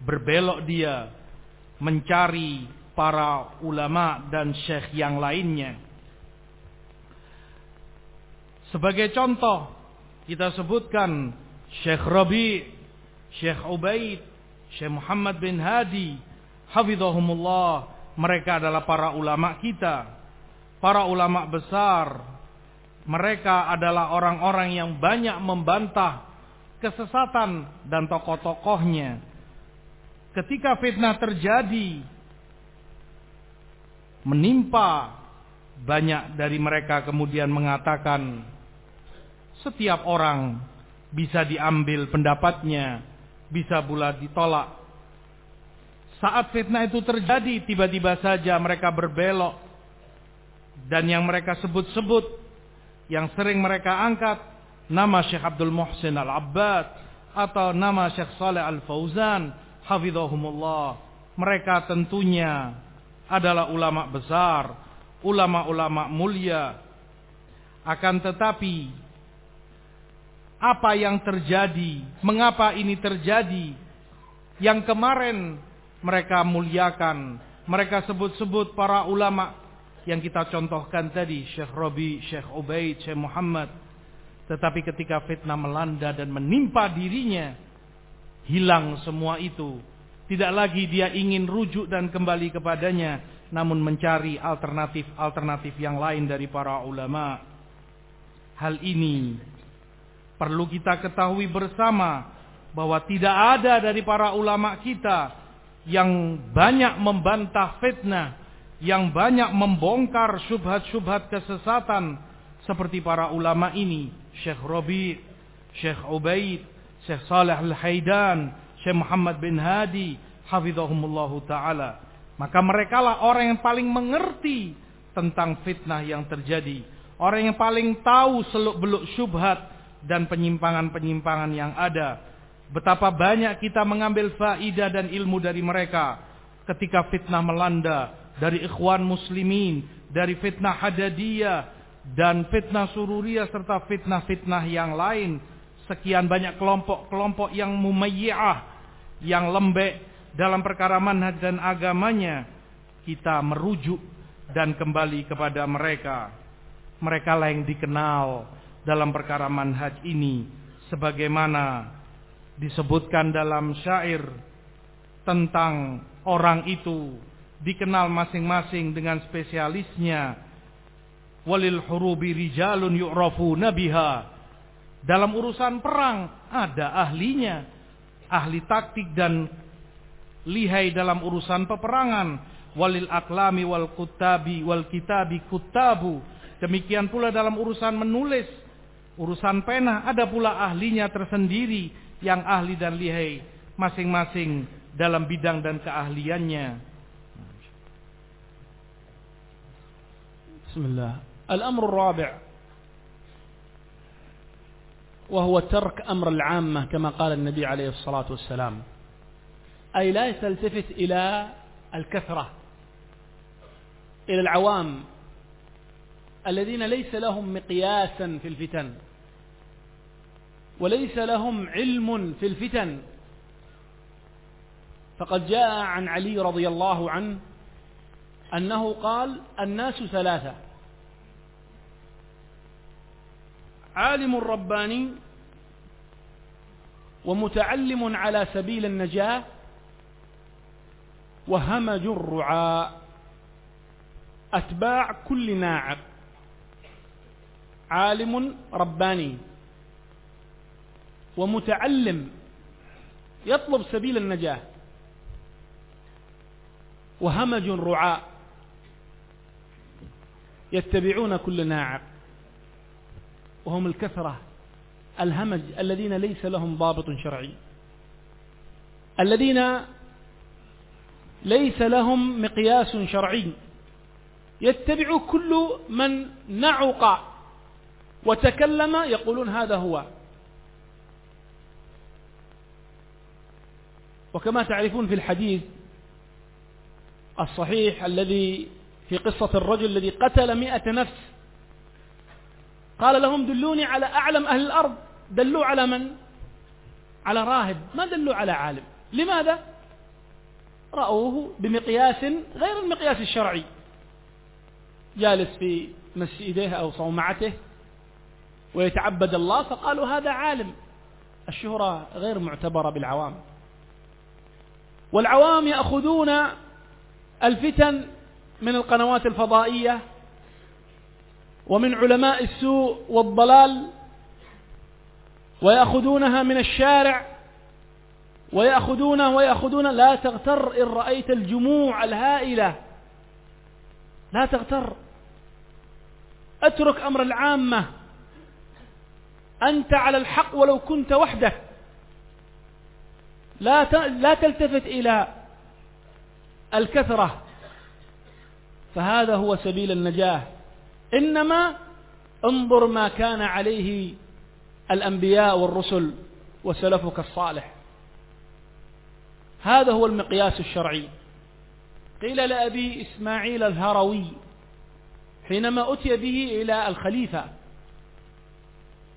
berbelok dia mencari para ulama dan syekh yang lainnya. Sebagai contoh, kita sebutkan Syekh Rabi, Syekh Ubaid, Syekh Muhammad bin Hadi, hafizahumullah, mereka adalah para ulama kita, para ulama besar. Mereka adalah orang-orang yang banyak membantah kesesatan dan tokoh-tokohnya. Ketika fitnah terjadi, menimpa banyak dari mereka kemudian mengatakan setiap orang bisa diambil pendapatnya, bisa pula ditolak. Saat fitnah itu terjadi, tiba-tiba saja mereka berbelok. Dan yang mereka sebut-sebut, yang sering mereka angkat, nama Syekh Abdul Muhsin Al-Abbad, atau nama Syekh Saleh Al-Fauzan, hafidhahumullah. Mereka tentunya adalah ulama besar, ulama-ulama mulia. Akan tetapi apa yang terjadi, mengapa ini terjadi. Yang kemarin mereka muliakan, mereka sebut-sebut para ulama yang kita contohkan tadi, Syekh Robi, Syekh Ubaid, Syekh Muhammad. Tetapi ketika fitnah melanda dan menimpa dirinya, hilang semua itu. Tidak lagi dia ingin rujuk dan kembali kepadanya, namun mencari alternatif-alternatif yang lain dari para ulama. Hal ini Perlu kita ketahui bersama bahwa tidak ada dari para ulama kita yang banyak membantah fitnah, yang banyak membongkar syubhat-syubhat kesesatan seperti para ulama ini, Syekh Rabi, Syekh Ubaid, Syekh Saleh Al-Haidan, Syekh Muhammad bin Hadi, hafizahumullahu taala. Maka mereka lah orang yang paling mengerti tentang fitnah yang terjadi. Orang yang paling tahu seluk-beluk syubhat dan penyimpangan-penyimpangan yang ada. Betapa banyak kita mengambil faidah dan ilmu dari mereka ketika fitnah melanda dari ikhwan muslimin, dari fitnah hadadiyah dan fitnah sururiyah serta fitnah-fitnah yang lain. Sekian banyak kelompok-kelompok yang mumayyah, yang lembek dalam perkara manhaj dan agamanya. Kita merujuk dan kembali kepada mereka. Mereka lah yang dikenal dalam perkara manhaj ini sebagaimana disebutkan dalam syair tentang orang itu dikenal masing-masing dengan spesialisnya walil hurubi rijalun yu'rafu nabiha Dalam urusan perang ada ahlinya, ahli taktik dan lihai dalam urusan peperangan. Walil aklami wal kutabi wal kitabi kutabu. Demikian pula dalam urusan menulis, urusan pena ada pula ahlinya tersendiri yang ahli dan lihai masing-masing dalam bidang dan keahliannya. Bismillah. Al-amru rabi' وهو ترك أمر العامة كما قال النبي عليه الصلاة والسلام أي لا تلتفت إلى الكثرة إلى العوام الذين ليس لهم مقياسا في الفتن وليس لهم علم في الفتن فقد جاء عن علي رضي الله عنه أنه قال الناس ثلاثة. عالم رباني ومتعلم على سبيل النجاة وهمج الرعاء. أتباع كل ناعق عالم رباني ومتعلم يطلب سبيل النجاة. وهمج رعاء يتبعون كل ناعق. وهم الكثرة الهمج الذين ليس لهم ضابط شرعي. الذين ليس لهم مقياس شرعي. يتبع كل من نعق وتكلم يقولون هذا هو. وكما تعرفون في الحديث الصحيح الذي في قصة الرجل الذي قتل مئة نفس. قال لهم دلوني على أعلم أهل الأرض. دلوا على من؟ على راهب. ما دلوا على عالم. لماذا؟ رأوه بمقياس غير المقياس الشرعي. جالس في مسجده أو صومعته ويتعبد الله فقالوا هذا عالم. الشهرة غير معتبرة بالعوام. والعوام يأخذون الفتن من القنوات الفضائية ومن علماء السوء والضلال ويأخذونها من الشارع ويأخذونه ويأخذون لا تغتر إن رأيت الجموع الهائلة. لا تغتر. اترك أمر العامة. أنت على الحق ولو كنت وحدك. لا لا تلتفت إلى الكثرة. فهذا هو سبيل النجاة إنما انظر ما كان عليه الأنبياء والرسل وسلفك الصالح. هذا هو المقياس الشرعي. قيل لأبي إسماعيل الهروي حينما أتي به إلى الخليفة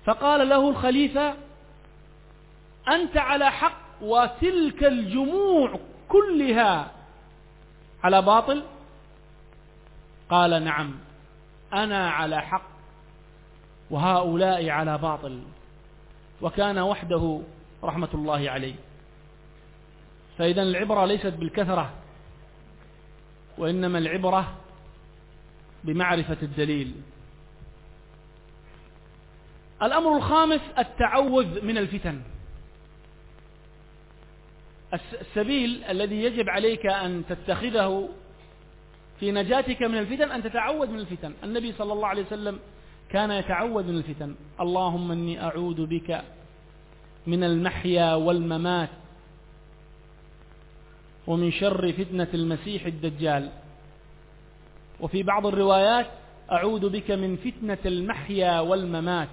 فقال له الخليفة أنت على حق وتلك الجموع كلها على باطل؟ قال نعم أنا على حق وهؤلاء على باطل وكان وحده رحمة الله عليه. فإذا العبرة ليست بالكثرة وإنما العبرة بمعرفة الدليل. الأمر الخامس التعوذ من الفتن. السبيل الذي يجب عليك أن تتخذه في نجاتك من الفتن أن تتعوذ من الفتن. النبي صلى الله عليه وسلم كان يتعوذ من الفتن. اللهم إني أعوذ بك من المحيا والممات ومن شر فتنة المسيح الدجال. وفي بعض الروايات أعوذ بك من فتنة المحيا والممات.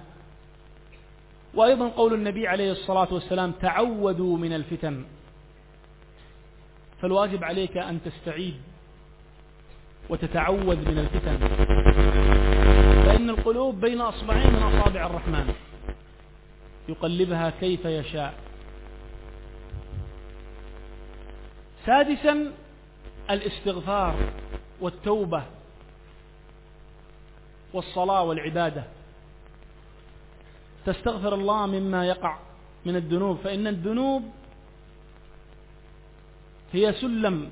وأيضا قول النبي عليه الصلاة والسلام تعوذوا من الفتن. فالواجب عليك أن تستعيد وتتعوذ من الفتن. فإن القلوب بين أصبعين من أصابع الرحمن. يقلبها كيف يشاء. سادسا الاستغفار والتوبة والصلاة والعبادة. تستغفر الله مما يقع من الذنوب. فإن الذنوب هي سلم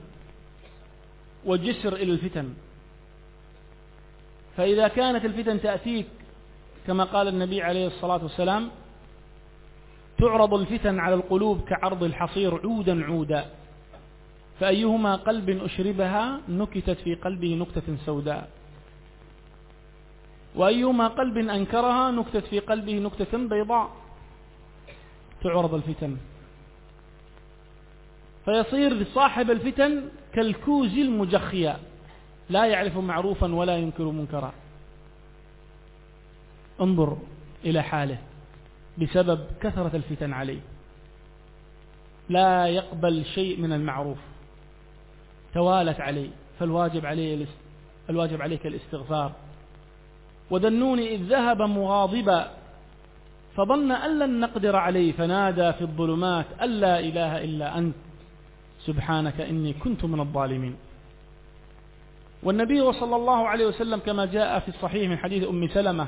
وجسر إلى الفتن. فإذا كانت الفتن تأتيك كما قال النبي عليه الصلاة والسلام تعرض الفتن على القلوب كعرض الحصير عودا عودا. فأيهما قلب أشربها نكتت في قلبه نكتة سوداء. وأيهما قلب أنكرها نكتت في قلبه نكتة بيضاء. تعرض الفتن. فيصير صاحب الفتن كالكوز المجخية. لا يعرف معروفا ولا ينكر منكرا. انظر إلى حاله بسبب كثرة الفتن عليه. لا يقبل شيء من المعروف. توالت عليه. فالواجب عليه الواجب عليك الاستغفار. وذنون إذ ذهب مغاضبا. فظن أن لن نقدر عليه. فنادى في الظلمات أن لا إله إلا أنت. سبحانك إني كنت من الظالمين. والنبي صلى الله عليه وسلم كما جاء في الصحيح من حديث أم سلمة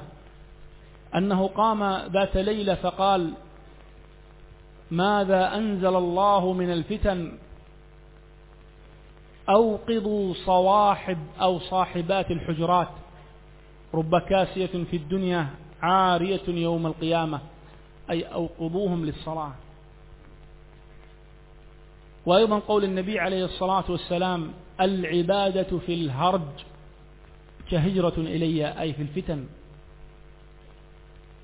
أنه قام ذات ليلة فقال ماذا أنزل الله من الفتن؟ أوقظوا صواحب أو صاحبات الحجرات. رب كاسية في الدنيا عارية يوم القيامة. أي أوقظوهم للصلاة. وأيضا قول النبي عليه الصلاة والسلام العبادة في الهرج كهجرة إلي أي في الفتن.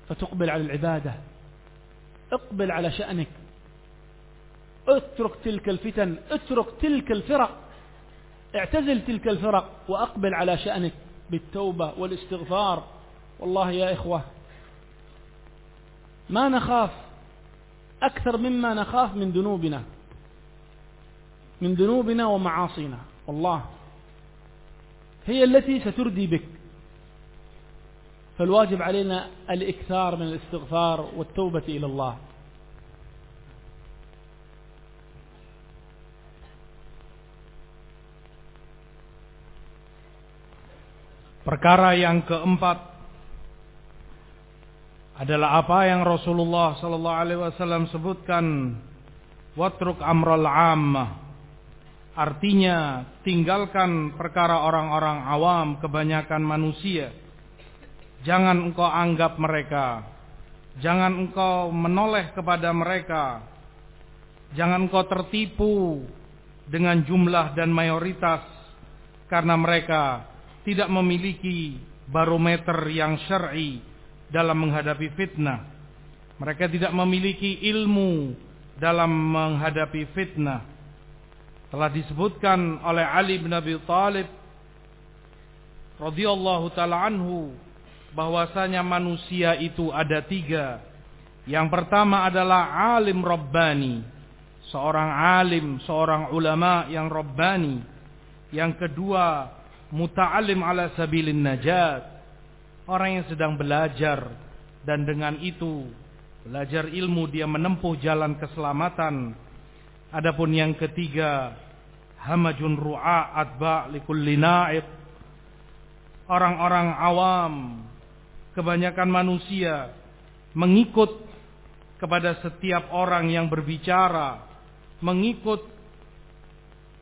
فتقبل على العبادة. اقبل على شأنك. اترك تلك الفتن اترك تلك الفرق. اعتزل تلك الفرق وأقبل على شأنك بالتوبة والاستغفار. والله يا إخوة ما نخاف أكثر مما نخاف من ذنوبنا. من ذنوبنا ومعاصينا والله هي التي ستردي بك فالواجب علينا الإكثار من الاستغفار والتوبة إلى الله Perkara yang keempat adalah apa yang Rasulullah sallallahu alaihi wasallam sebutkan watruk amral ammah artinya tinggalkan perkara orang-orang awam kebanyakan manusia jangan engkau anggap mereka jangan engkau menoleh kepada mereka jangan engkau tertipu dengan jumlah dan mayoritas karena mereka tidak memiliki barometer yang syar'i dalam menghadapi fitnah. Mereka tidak memiliki ilmu dalam menghadapi fitnah. Telah disebutkan oleh Ali bin Abi Thalib radhiyallahu taala anhu bahwasanya manusia itu ada tiga. Yang pertama adalah alim rabbani, seorang alim, seorang ulama yang rabbani. Yang kedua, muta'alim ala sabilin najat. Orang yang sedang belajar dan dengan itu belajar ilmu dia menempuh jalan keselamatan. Adapun yang ketiga, hamajun ru'a atba likulli na'ib. Orang-orang awam, kebanyakan manusia mengikut kepada setiap orang yang berbicara, mengikut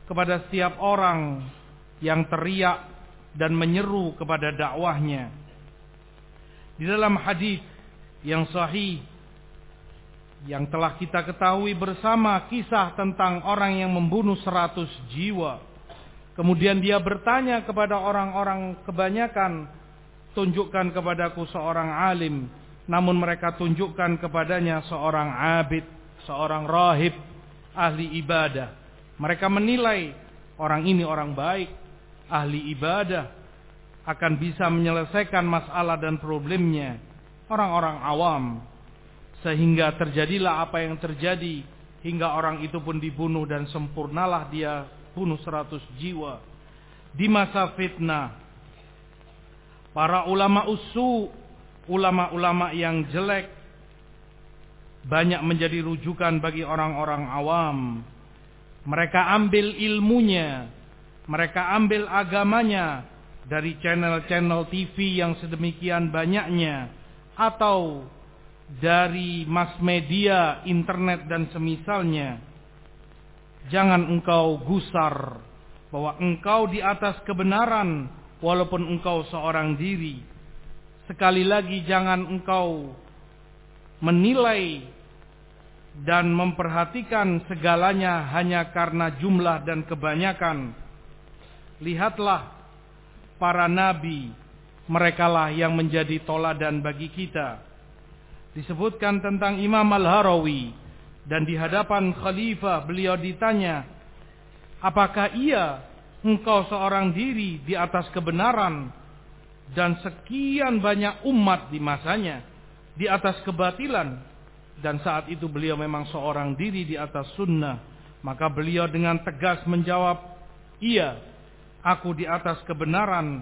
kepada setiap orang yang teriak dan menyeru kepada dakwahnya. Di dalam hadis yang sahih yang telah kita ketahui bersama kisah tentang orang yang membunuh seratus jiwa. Kemudian dia bertanya kepada orang-orang kebanyakan, tunjukkan kepadaku seorang alim. Namun mereka tunjukkan kepadanya seorang abid, seorang rahib, ahli ibadah. Mereka menilai orang ini orang baik, ahli ibadah akan bisa menyelesaikan masalah dan problemnya orang-orang awam sehingga terjadilah apa yang terjadi. Hingga orang itu pun dibunuh dan sempurnalah dia bunuh seratus jiwa. Di masa fitnah para ulama usu ulama-ulama yang jelek banyak menjadi rujukan bagi orang-orang awam. Mereka ambil ilmunya mereka ambil agamanya dari channel-channel TV yang sedemikian banyaknya atau dari mass media, internet dan semisalnya. Jangan engkau gusar bahwa engkau di atas kebenaran walaupun engkau seorang diri. Sekali lagi jangan engkau menilai dan memperhatikan segalanya hanya karena jumlah dan kebanyakan. Lihatlah para nabi, merekalah yang menjadi toladan bagi kita. Disebutkan tentang Imam Al-Harawi dan di hadapan khalifah beliau ditanya, "Apakah ia engkau seorang diri di atas kebenaran dan sekian banyak umat di masanya di atas kebatilan?" Dan saat itu beliau memang seorang diri di atas sunnah. Maka beliau dengan tegas menjawab, "Iya, aku di atas kebenaran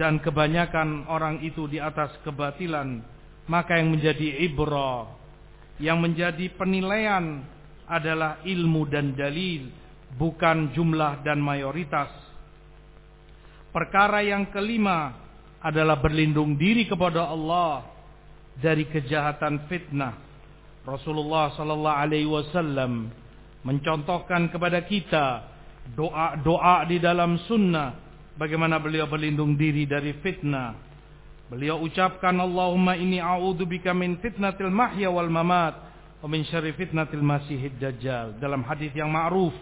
dan kebanyakan orang itu di atas kebatilan." Maka yang menjadi ibrah yang menjadi penilaian adalah ilmu dan dalil, bukan jumlah dan mayoritas. Perkara yang kelima adalah berlindung diri kepada Allah dari kejahatan fitnah. Rasulullah sallallahu alaihi wasallam mencontohkan kepada kita doa-doa di dalam sunnah bagaimana beliau berlindung diri dari fitnah Beliau ucapkan Allahumma inni a'udzubika min fitnatil mahya wal mamat wa min syarri fitnatil masihid dajjal. Dalam hadis yang ma'ruf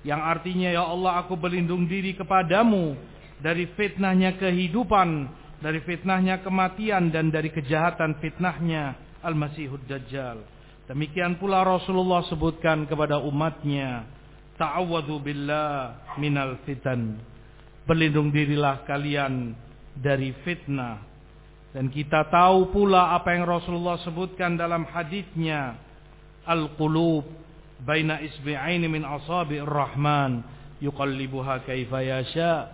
yang artinya ya Allah aku berlindung diri kepadamu dari fitnahnya kehidupan dari fitnahnya kematian dan dari kejahatan fitnahnya al-masihud dajjal. Demikian pula Rasulullah sebutkan kepada umatnya ta'awwadhu billah minal fitan. Berlindung dirilah kalian dari fitnah dan kita tahu pula apa yang Rasulullah sebutkan dalam hadisnya Al-qulub baina isbi'aini min asabi'ir rahman yuqallibuha kaifa yasha.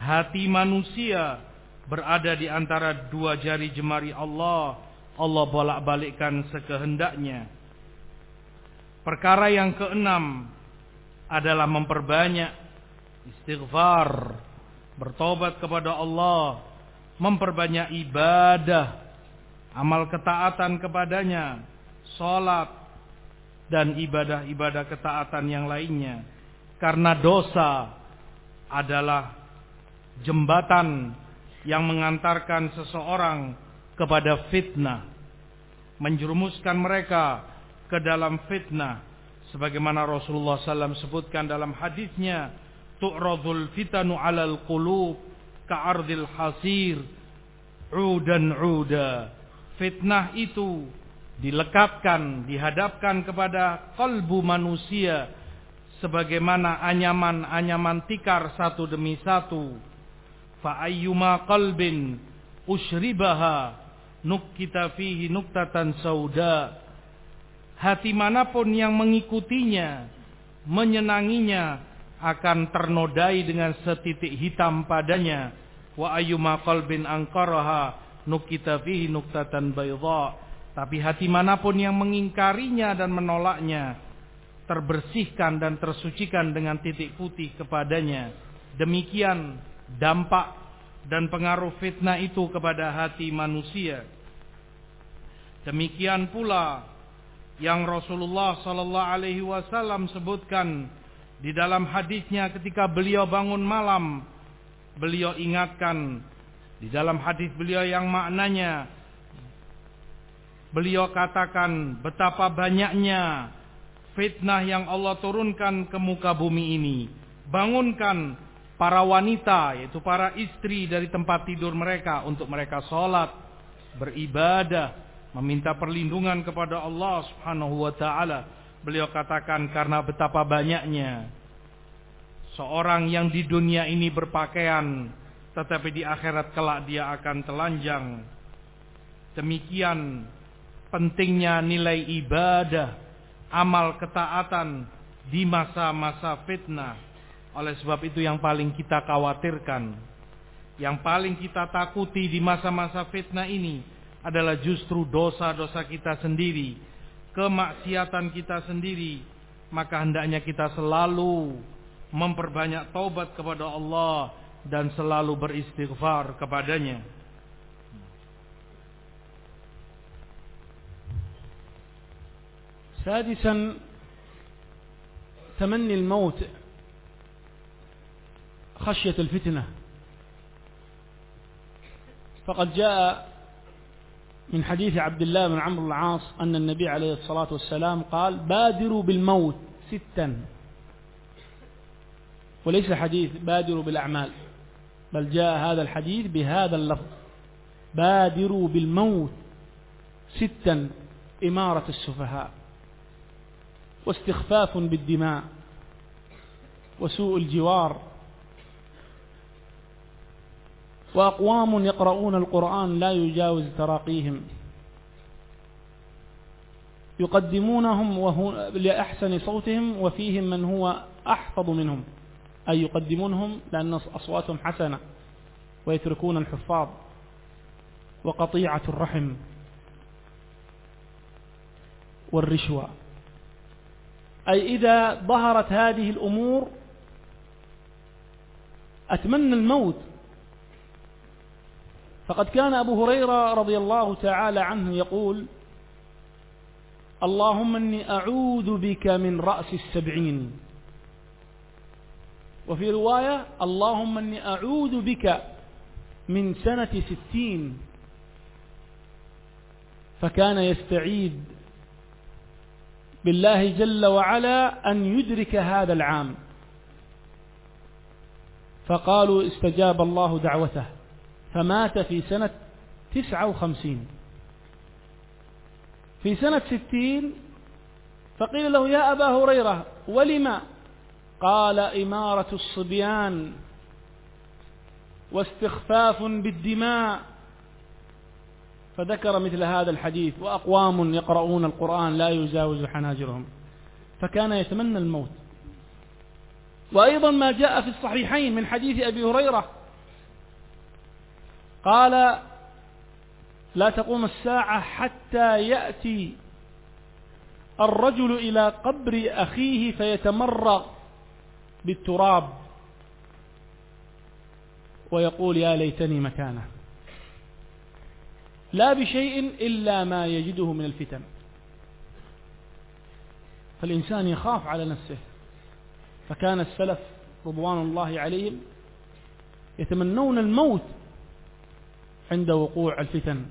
Hati manusia berada di antara dua jari jemari Allah. Allah bolak-balikkan sekehendaknya. Perkara yang keenam adalah memperbanyak istighfar, bertobat kepada Allah memperbanyak ibadah, amal ketaatan kepadanya, sholat, dan ibadah-ibadah ketaatan yang lainnya. Karena dosa adalah jembatan yang mengantarkan seseorang kepada fitnah, menjerumuskan mereka ke dalam fitnah, sebagaimana Rasulullah SAW sebutkan dalam hadisnya, tu'radul fitanu alal qulub ka'ardil hasir udan uda. Fitnah itu dilekatkan dihadapkan kepada kalbu manusia sebagaimana anyaman-anyaman tikar satu demi satu. Fa ayyuma qalbin ushribaha nukkita fihi nuktatan sauda. Hati mana pun yang mengikutinya menyenanginya akan ternodai dengan setitik hitam padanya. Wa ayyuma qalbin angkaraha nukita fihi nuktatan bayda. Tapi hati mana pun yang mengingkarinya dan menolaknya terbersihkan dan tersucikan dengan titik putih kepadanya. Demikian dampak dan pengaruh fitnah itu kepada hati manusia. Demikian pula yang Rasulullah sallallahu alaihi wasallam sebutkan di dalam hadisnya ketika beliau bangun malam, beliau ingatkan di dalam hadis beliau yang maknanya beliau katakan betapa banyaknya fitnah yang Allah turunkan ke muka bumi ini. Bangunkan para wanita yaitu para istri dari tempat tidur mereka untuk mereka sholat, beribadah, meminta perlindungan kepada Allah Subhanahu wa taala Beliau katakan karena betapa banyaknya seorang yang di dunia ini berpakaian tetapi di akhirat kelak dia akan telanjang. Demikian pentingnya nilai ibadah, amal ketaatan di masa-masa fitnah. Oleh sebab itu yang paling kita khawatirkan, yang paling kita takuti di masa-masa fitnah ini adalah justru dosa-dosa kita sendiri kemaksiatan kita sendiri, maka hendaknya kita selalu memperbanyak taubat kepada Allah dan selalu beristighfar kepadanya. سادسا تمني الموت خشية الفتنة فقد جاء من حديث عبد الله بن عمرو العاص أن النبي عليه الصلاة والسلام قال بادروا بالموت ستا. وليس حديث بادروا بالأعمال بل جاء هذا الحديث بهذا اللفظ بادروا بالموت ستا إمارة السفهاء واستخفاف بالدماء وسوء الجوار وأقوام يقرؤون القرآن لا يجاوز تراقيهم. يقدمونهم وهو لأحسن صوتهم وفيهم من هو أحفظ منهم. أي يقدمونهم لأن أصواتهم حسنة ويتركون الحفاظ وقطيعة الرحم والرشوة. أي إذا ظهرت هذه الأمور أتمنى الموت فقد كان أبو هريرة رضي الله تعالى عنه يقول اللهم إني أعوذ بك من رأس السبعين. وفي رواية اللهم إني أعوذ بك من سنة ستين. فكان يستعيذ بالله جل وعلا أن يدرك هذا العام. فقالوا استجاب الله دعوته. فمات في سنة تسعة وخمسين. في سنة ستين فقيل له يا أبا هريرة ولم؟ قال إمارة الصبيان واستخفاف بالدماء. فذكر مثل هذا الحديث وأقوام يقرؤون القرآن لا يجاوز حناجرهم. فكان يتمنى الموت. وأيضا ما جاء في الصحيحين من حديث أبي هريرة قال لا تقوم الساعة حتى يأتي الرجل إلى قبر أخيه فيتمرغ بالتراب ويقول يا ليتني مكانه. لا بشيء إلا ما يجده من الفتن. فالإنسان يخاف على نفسه. فكان السلف رضوان الله عليهم يتمنون الموت عند وقوع الفتن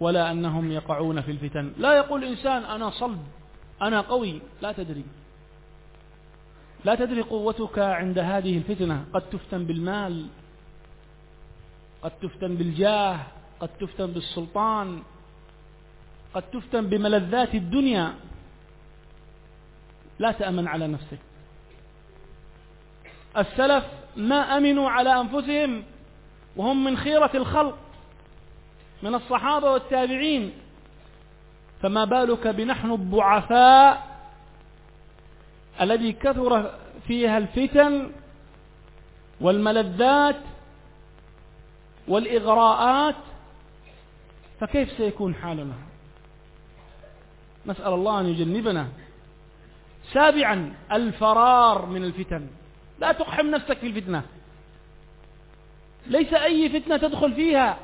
ولا أنهم يقعون في الفتن. لا يقول إنسان أنا صلب أنا قوي. لا تدري. لا تدري قوتك عند هذه الفتنة. قد تفتن بالمال قد تفتن بالجاه قد تفتن بالسلطان قد تفتن بملذات الدنيا. لا تأمن على نفسك. السلف ما أمنوا على أنفسهم وهم من خيرة الخلق من الصحابة والتابعين. فما بالك بنحن الضعفاء الذي كثر فيها الفتن والملذات والإغراءات؟ فكيف سيكون حالنا؟ نسأل الله أن يجنبنا. سابعا الفرار من الفتن. لا تقحم نفسك في الفتنة. ليس أي فتنة تدخل فيها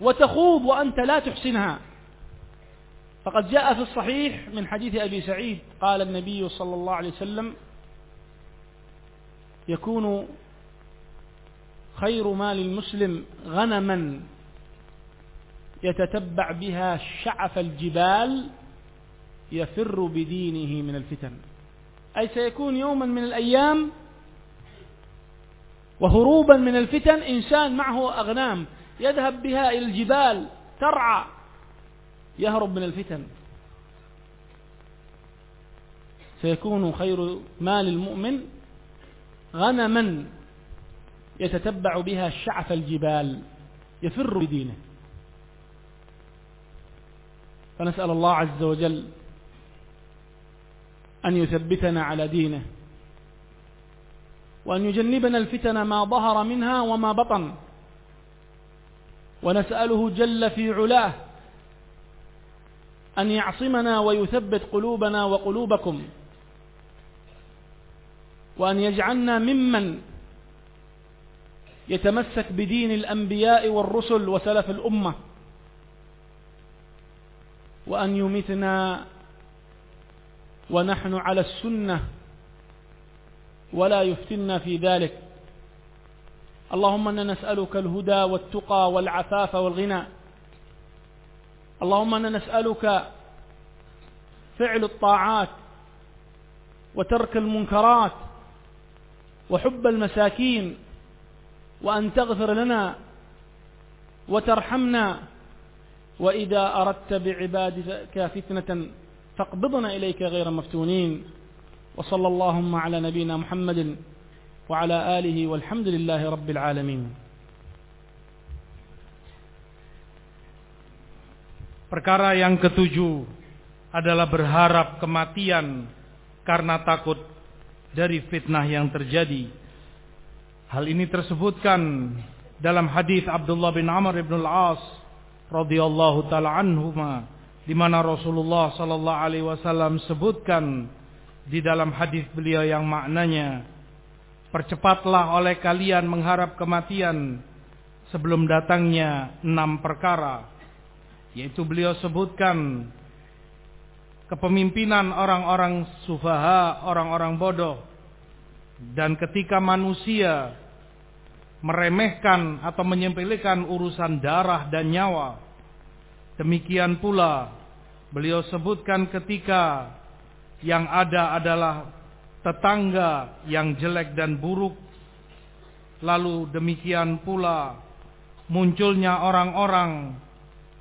وتخوض وأنت لا تحسنها. فقد جاء في الصحيح من حديث أبي سعيد قال النبي صلى الله عليه وسلم يكون خير مال المسلم غنما يتتبع بها شعف الجبال يفر بدينه من الفتن. أي سيكون يوما من الأيام وهروبا من الفتن إنسان معه أغنام يذهب بها إلى الجبال ترعى. يهرب من الفتن. سيكون خير مال المؤمن غنما يتتبع بها شعف الجبال يفر بدينه. فنسأل الله عز وجل أن يثبتنا على دينه. وأن يجنبنا الفتن ما ظهر منها وما بطن. ونسأله جل في علاه أن يعصمنا ويثبت قلوبنا وقلوبكم. وأن يجعلنا ممن يتمسك بدين الأنبياء والرسل وسلف الأمة. وأن يمتنا ونحن على السنة ولا يفتنا في ذلك. اللهم إنا نسألك الهدى والتقى والعفاف والغنى. اللهم إنا نسألك فعل الطاعات وترك المنكرات وحب المساكين وأن تغفر لنا وترحمنا. وإذا أردت بعبادك فتنة فاقبضنا إليك غير مفتونين. وصلى اللهم على نبينا محمد وعلى اله والحمد لله رب العالمين Perkara yang ketujuh adalah berharap kematian karena takut dari fitnah yang terjadi. Hal ini tersebutkan dalam hadis Abdullah bin Amr bin Al-As radhiyallahu taala anhuma di mana Rasulullah sallallahu alaihi wasallam sebutkan di dalam hadis beliau yang maknanya percepatlah oleh kalian mengharap kematian sebelum datangnya enam perkara. Yaitu beliau sebutkan kepemimpinan orang-orang sufaha, orang-orang bodoh dan ketika manusia meremehkan atau menyempelekan urusan darah dan nyawa. Demikian pula beliau sebutkan ketika yang ada adalah tetangga yang jelek dan buruk lalu demikian pula munculnya orang-orang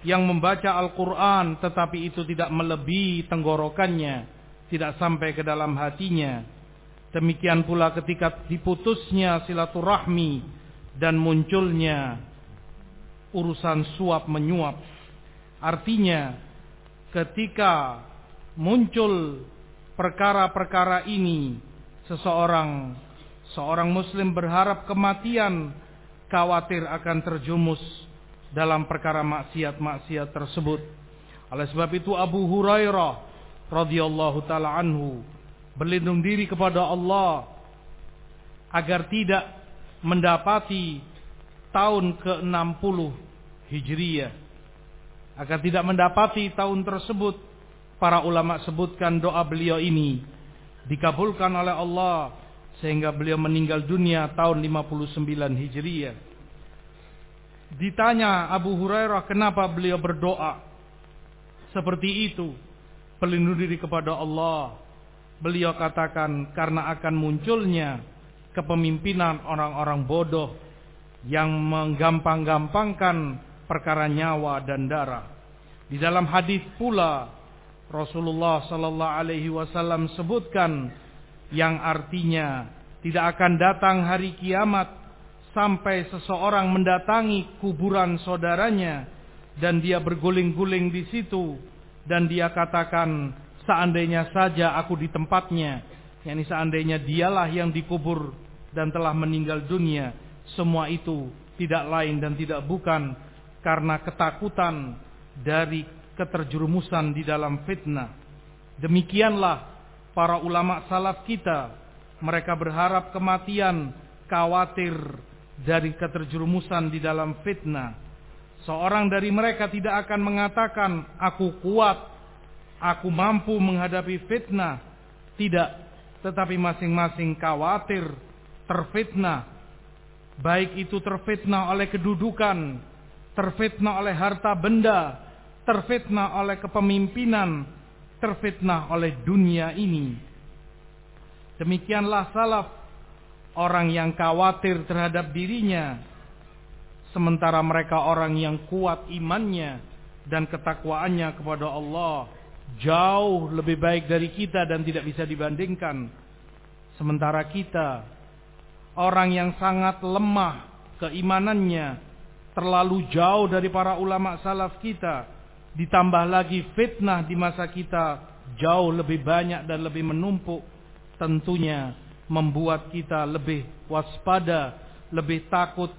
yang membaca Al-Quran tetapi itu tidak melebihi tenggorokannya, tidak sampai ke dalam hatinya. Demikian pula ketika diputusnya silaturahmi dan munculnya urusan suap menyuap. Artinya ketika muncul perkara-perkara ini seseorang seorang muslim berharap kematian khawatir akan terjumus dalam perkara maksiat-maksiat tersebut. Oleh sebab itu Abu Hurairah radhiyallahu taala anhu berlindung diri kepada Allah agar tidak mendapati tahun ke-60 Hijriyah. Agar tidak mendapati tahun tersebut para ulama sebutkan doa beliau ini dikabulkan oleh Allah sehingga beliau meninggal dunia tahun 59 Hijriyah. Ditanya Abu Hurairah kenapa beliau berdoa seperti itu, pelindung diri kepada Allah. Beliau katakan karena akan munculnya kepemimpinan orang-orang bodoh yang menggampang-gampangkan perkara nyawa dan darah. Di dalam hadis pula Rasulullah sallallahu alaihi wasallam sebutkan yang artinya tidak akan datang hari kiamat sampai seseorang mendatangi kuburan saudaranya dan dia berguling-guling di situ dan dia katakan seandainya saja aku di tempatnya yakni seandainya dialah yang dikubur dan telah meninggal dunia semua itu tidak lain dan tidak bukan karena ketakutan dari keterjerumusan di dalam fitnah demikianlah para ulama salaf kita mereka berharap kematian khawatir dari keterjerumusan di dalam fitnah. Seorang dari mereka tidak akan mengatakan, aku kuat, aku mampu menghadapi fitnah. Tidak, tetapi masing-masing khawatir, terfitnah. Baik itu terfitnah oleh kedudukan, terfitnah oleh harta benda, terfitnah oleh kepemimpinan, terfitnah oleh dunia ini. Demikianlah salaf orang yang khawatir terhadap dirinya sementara mereka orang yang kuat imannya dan ketakwaannya kepada Allah jauh lebih baik dari kita dan tidak bisa dibandingkan sementara kita orang yang sangat lemah keimanannya terlalu jauh dari para ulama salaf kita ditambah lagi fitnah di masa kita jauh lebih banyak dan lebih menumpuk tentunya membuat kita lebih waspada, lebih takut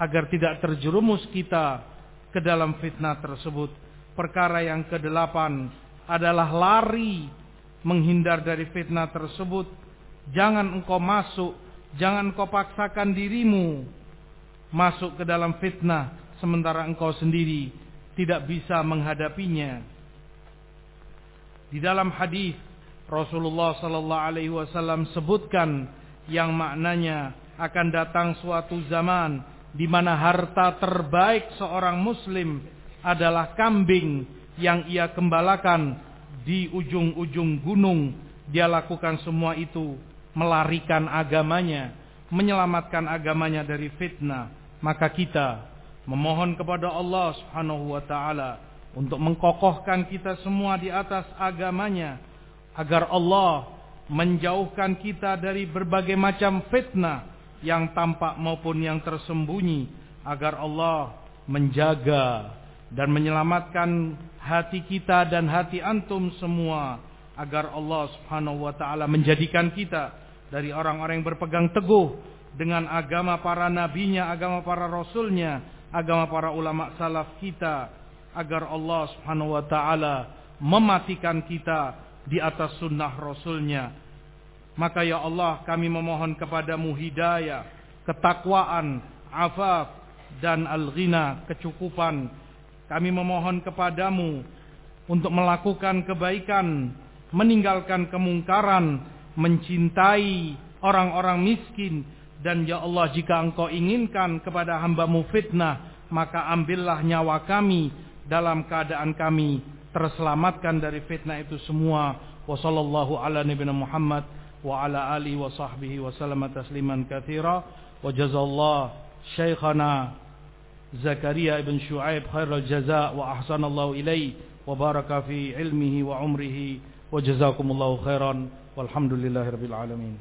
agar tidak terjerumus kita ke dalam fitnah tersebut. Perkara yang kedelapan adalah lari menghindar dari fitnah tersebut. Jangan engkau masuk, jangan engkau paksakan dirimu masuk ke dalam fitnah sementara engkau sendiri tidak bisa menghadapinya. Di dalam hadis Rasulullah sallallahu alaihi wasallam sebutkan yang maknanya akan datang suatu zaman di mana harta terbaik seorang muslim adalah kambing yang ia gembalakan di ujung-ujung gunung. Dia lakukan semua itu melarikan agamanya, menyelamatkan agamanya dari fitnah. Maka kita memohon kepada Allah Subhanahu wa taala untuk mengkokohkan kita semua di atas agamanya agar Allah menjauhkan kita dari berbagai macam fitnah yang tampak maupun yang tersembunyi agar Allah menjaga dan menyelamatkan hati kita dan hati antum semua agar Allah Subhanahu wa taala menjadikan kita dari orang-orang yang berpegang teguh dengan agama para nabinya, agama para rasulnya, agama para ulama salaf kita agar Allah Subhanahu wa taala mematikan kita di atas sunnah rasulnya. Maka ya Allah kami memohon kepadamu hidayah, ketakwaan, afaf dan al-ghina, kecukupan. Kami memohon kepadamu untuk melakukan kebaikan, meninggalkan kemungkaran, mencintai orang-orang miskin. Dan ya Allah jika engkau inginkan kepada hambamu fitnah, maka ambillah nyawa kami dalam keadaan kami terselamatkan dari fitnah itu semua. Wa sallallahu ala nabiyina Muhammad wa ala alihi wa sahbihi wa sallama tasliman katsira. Wa jazallahu syekhana Zakaria ibn Shu'aib khairal jaza wa ahsanallahu ilaihi wa baraka fi ilmihi wa umrihi wa jazakumullahu khairan walhamdulillahi rabbil alamin.